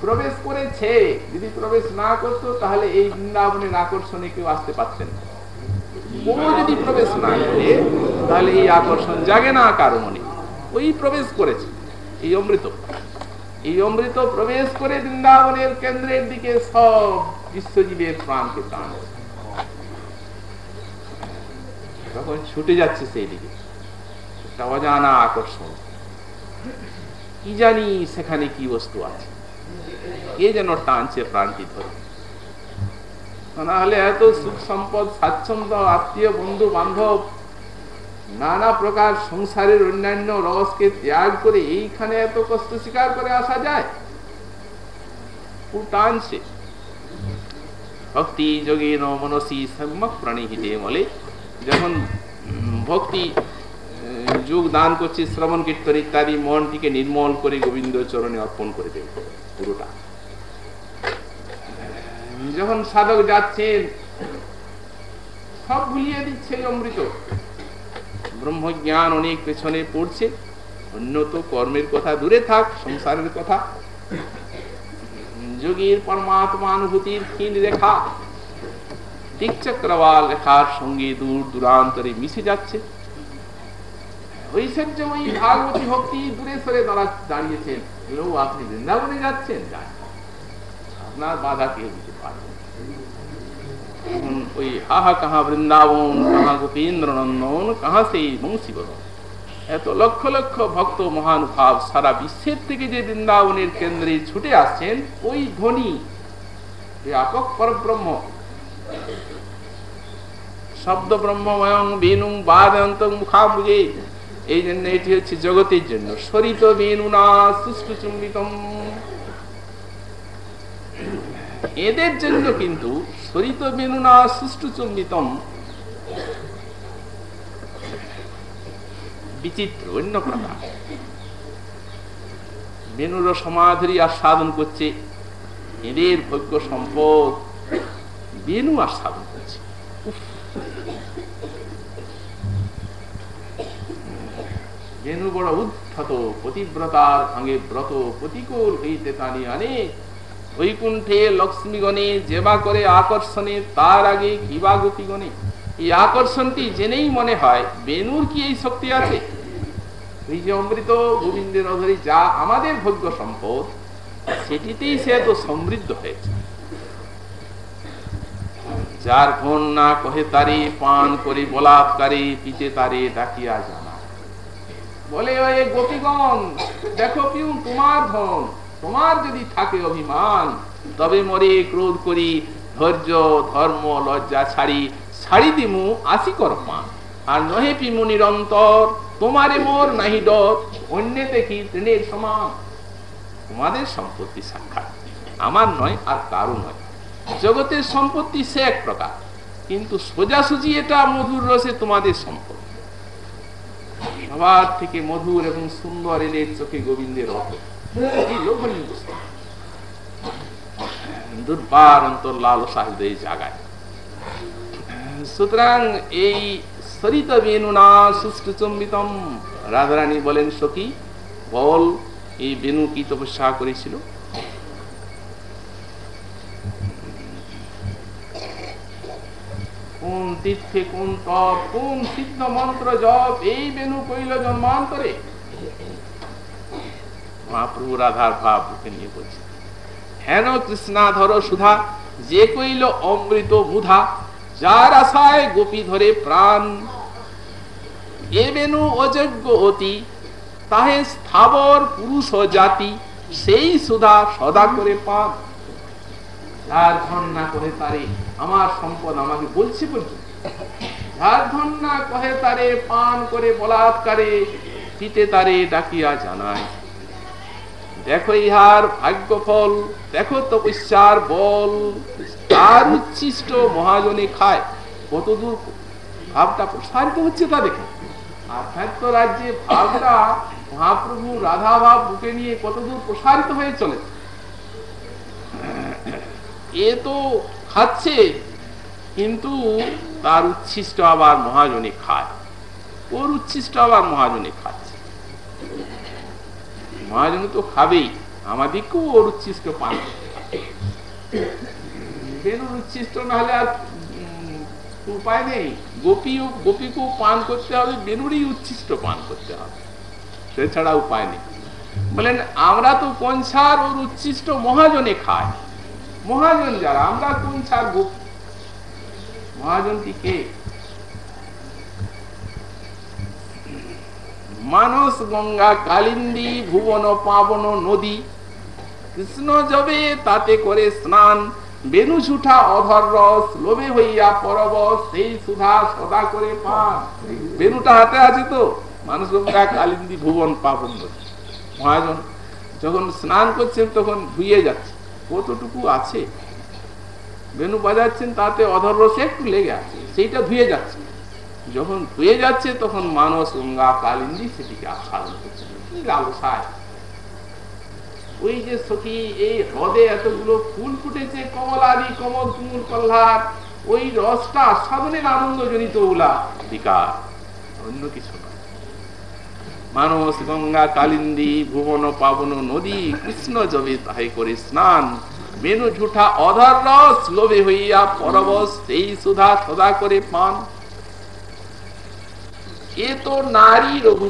প্রবেশ করেছে, যদি প্রবেশ না করতো, তাহলে এই বৃন্দাবনের আকর্ষণে কেউ আসতে পারতেন যদি প্রবেশ না করে, তাহলে এই আকর্ষণ জাগে না কারও মনে। ওই প্রবেশ করেছে, এই অমৃত। এই অমৃত প্রবেশ করে বৃন্দাবনের কেন্দ্রের দিকে সব বিশ্বজীবের প্রাণকে টান তখন ছুটে যাচ্ছে সেই দিকে অজানা আকর্ষণ। কি জানি সেখানে কি বস্তু আছে? কে যেন টানছে প্রাণটি ধরে। না হলে এত সুখ সম্পদ স্বাচ্ছন্দ্য, আত্মীয় বন্ধু বান্ধব নানা প্রকার সংসারের অন্যান্য রসকে ত্যাগ করে এইখানে এত কষ্ট স্বীকার করে আসা যায়? টানছে ভক্তি সম্যক প্রাণীহিতে বলে যখন ভক্তি যোগ দান করছে, শ্রবণ কীর্তন ইত্যাদি, মনটিকে নির্মল করে গোবিন্দ চরণে অর্পণ করে দেবে পুরোটা। যখন সাধক যাচ্ছেন, সব ভুলিয়ে দিচ্ছে অমৃত। ব্রহ্মজ্ঞান অনেক পেছনে পড়ছে। উন্নত কর্মের কথা দূরে থাক, সংসারের কথা। যোগীর পরমাত্মানুভূতির ক্ষীণ রেখা। দিকচক্রবাল রেখার সঙ্গে দূর দূরান্তরে মিশে যাচ্ছে। ঐশ্বর্যময়ী ভাগবতী ভক্তি দূরে সরে দাঁড়া দাঁড়িয়েছেন। আপনি বৃন্দাবনে যাচ্ছেন? আপনার বাধা কেউ দিতে পারবেন ওই আহা কাহা বৃন্দাবন, কাহা গোপীন্দ্র নন্দন কাহা সেই বংশী বদন এত লক্ষ লক্ষ ভক্ত মহানুভাব সারা বিশ্বের থেকে যে বৃন্দাবনের কেন্দ্রে ছুটে আসছেন, ওই ধ্বনি ব্যাপক পরব্রহ্ম। শব্দ ব্রহ্মময়ং বেনু বাদন্ত মুখামুজে এই জন্য এটি হচ্ছে জগতের জন্য। সরিত বেনুনা সুষ্ঠু চুম্বিতম এদের জন্য কিন্তু সরিত বেনুনা সুষ্ঠু চুম্বিতম বিচিত্র অন্য প্রকার বেনুর সমাধুরী আস্বাদন করছে এদের ভোগ্য সম্পদ। বেনু আস্বাদন করছে। বেনু বড় উদ্ধত, পতিব্রতার ভাঙে ব্রত প্রতিকূল হইতে তানি আনে বৈকুণ্ঠে লক্ষ্মীগণে যেবা করে আকর্ষণে, তার আগে কিবা গোপীগণে। এই আকর্ষণটি জেনেই মনে হয় বেনুর কি এই শক্তি আছে? এই যে অমৃত গোবিন্দের অধরে যা আমাদের ভোগ্য সম্পদ, সেটিতেই সে এত সমৃদ্ধ হয়েছে। যার ঘন না কহে তারে পান করে বলাৎকারে পিতে তারে ডাকিয়া জানা বলে, ওই গোপীগণ, দেখো পিউ তোমার ধন তোমার যদি থাকে অভিমান, তবে মরে ক্রোধ করি, ধৈর্য, ধর্ম, লজ্জা ছাড়ি ছাড়ি দিমু আসি করপান আর নহে পিমু নিরন্তর, তোমারে মোর নাহি ডর, অন্য দেখি তৃণের সমান। তোমাদের সম্পত্তি সাক্ষাৎ, আমার নয় আর কারও নয়। জগতের সম্পত্তি সে এক প্রকার, কিন্তু সোজাসুজি এটা মধুর রসে তোমাদের সম্পদ সবার থেকে মধুর এবং সুন্দর এদের চোখে গোবিন্দের রথ দুর্বার অন্তর লাল সাহেব সুতরাং এই সরিত বেনুনা সুষ্ঠু চম্বিতম রাধারানী বলেন, সখী, বল, এই বেনু কি তপস্যা করেছিল? কোন তীর্থে কোন তপ, কোন সিদ্ধ মন্ত্র জপ, এই বেনু কইল জন্মান্তরে? মহাপ্রভু রাধার ভাব বুকে নিয়ে বলছে। হেন কৃষ্ণা ধর সুধা, যে কইল অমৃত বুধা যার আশায় গোপী ধরে প্রাণ। এ বেনু অযোগ্য অতি, তাহে স্থাবর পুরুষ জাতি, সেই সুধা সদা করে পান। যার ধন না করে তারে, আমার সম্পদ আমাকে বলছি বলছি। যার ধন না কহে তারে পান করে বলাৎকারে পিতে তারে ডাকিয়া জানায়। দেখো ইহার ভাগ্য ফল দেখো তপস্যার বল। তার উচ্ছিষ্ট মহাজনে খায়। কতদূর ভাবটা প্রসারিত হচ্ছে তা দেখে। আধ্যাত্ম রাজ্যে ভাবটা মহাপ্রভু রাধা ভাব বুকে নিয়ে কতদূর প্রসারিত হয়ে চলে। এ তো খাচ্ছে, কিন্তু তার উচ্ছিষ্ট আবার মহাজনে খায়। ওর উচ্ছিষ্ট আবার মহাজনে খাচ্ছে মহাজন তো খাবেই। আমাদেরকেও ওর উচ্ছিষ্ট পান উচ্ছিষ্ট না হলে আর উপায় নেই? গোপীও, গোপীকেও পান করতে হবে, বেনুরই উচ্ছিষ্ট পান করতে হবে। সেছাড়া উপায় নেই। বলেন, আমরা তো কনসার ওর উচ্ছিষ্ট মহাজনে খায় মহাজন যারা, আমরা কনসার গোপী মহাজনটি কে? মানস গঙ্গা কালিন্দী ভুবন পাবন নদী। কৃষ্ণ যবে তাতে করে স্নান। বেনু ছুঠা অধর রস লোভে হইয়া পরবশ সেই সুধা সদা করে পান। বেনুটা হাতে আছে তো? মানুষ গঙ্গা কালিন্দী ভুবন পাবন নদী। মহাজন, যখন স্নান করছেন তখন ধুয়ে যাচ্ছে। কতটুকু আছে? বেনু বাজাচ্ছেন, তাতে অধর রসে একটু লেগে আছে। সেইটা ধুয়ে যাচ্ছে। যখন ধুয়ে যাচ্ছে, তখন মানস গঙ্গা কালিন্দী সেটিকে আস্বাদন করছে। লালসায়। ওই যে সখী, এই হ্রদে এতগুলো ফুল ফুটেছে, কমল কুমুল কল্লার ওই রসটা আস্বাদনের আনন্দ জনিত ওলা অধিকার, অন্য কিছু নয় মানস গঙ্গা কালিন্দী ভুবন পাবন নদী, কৃষ্ণ জবে তাহাই করে স্নান। মেনু ঝুঠা অধর রস লোভে হইয়া পরবশ সেই সুধা সদা করে পান। এ তো নারী রঘু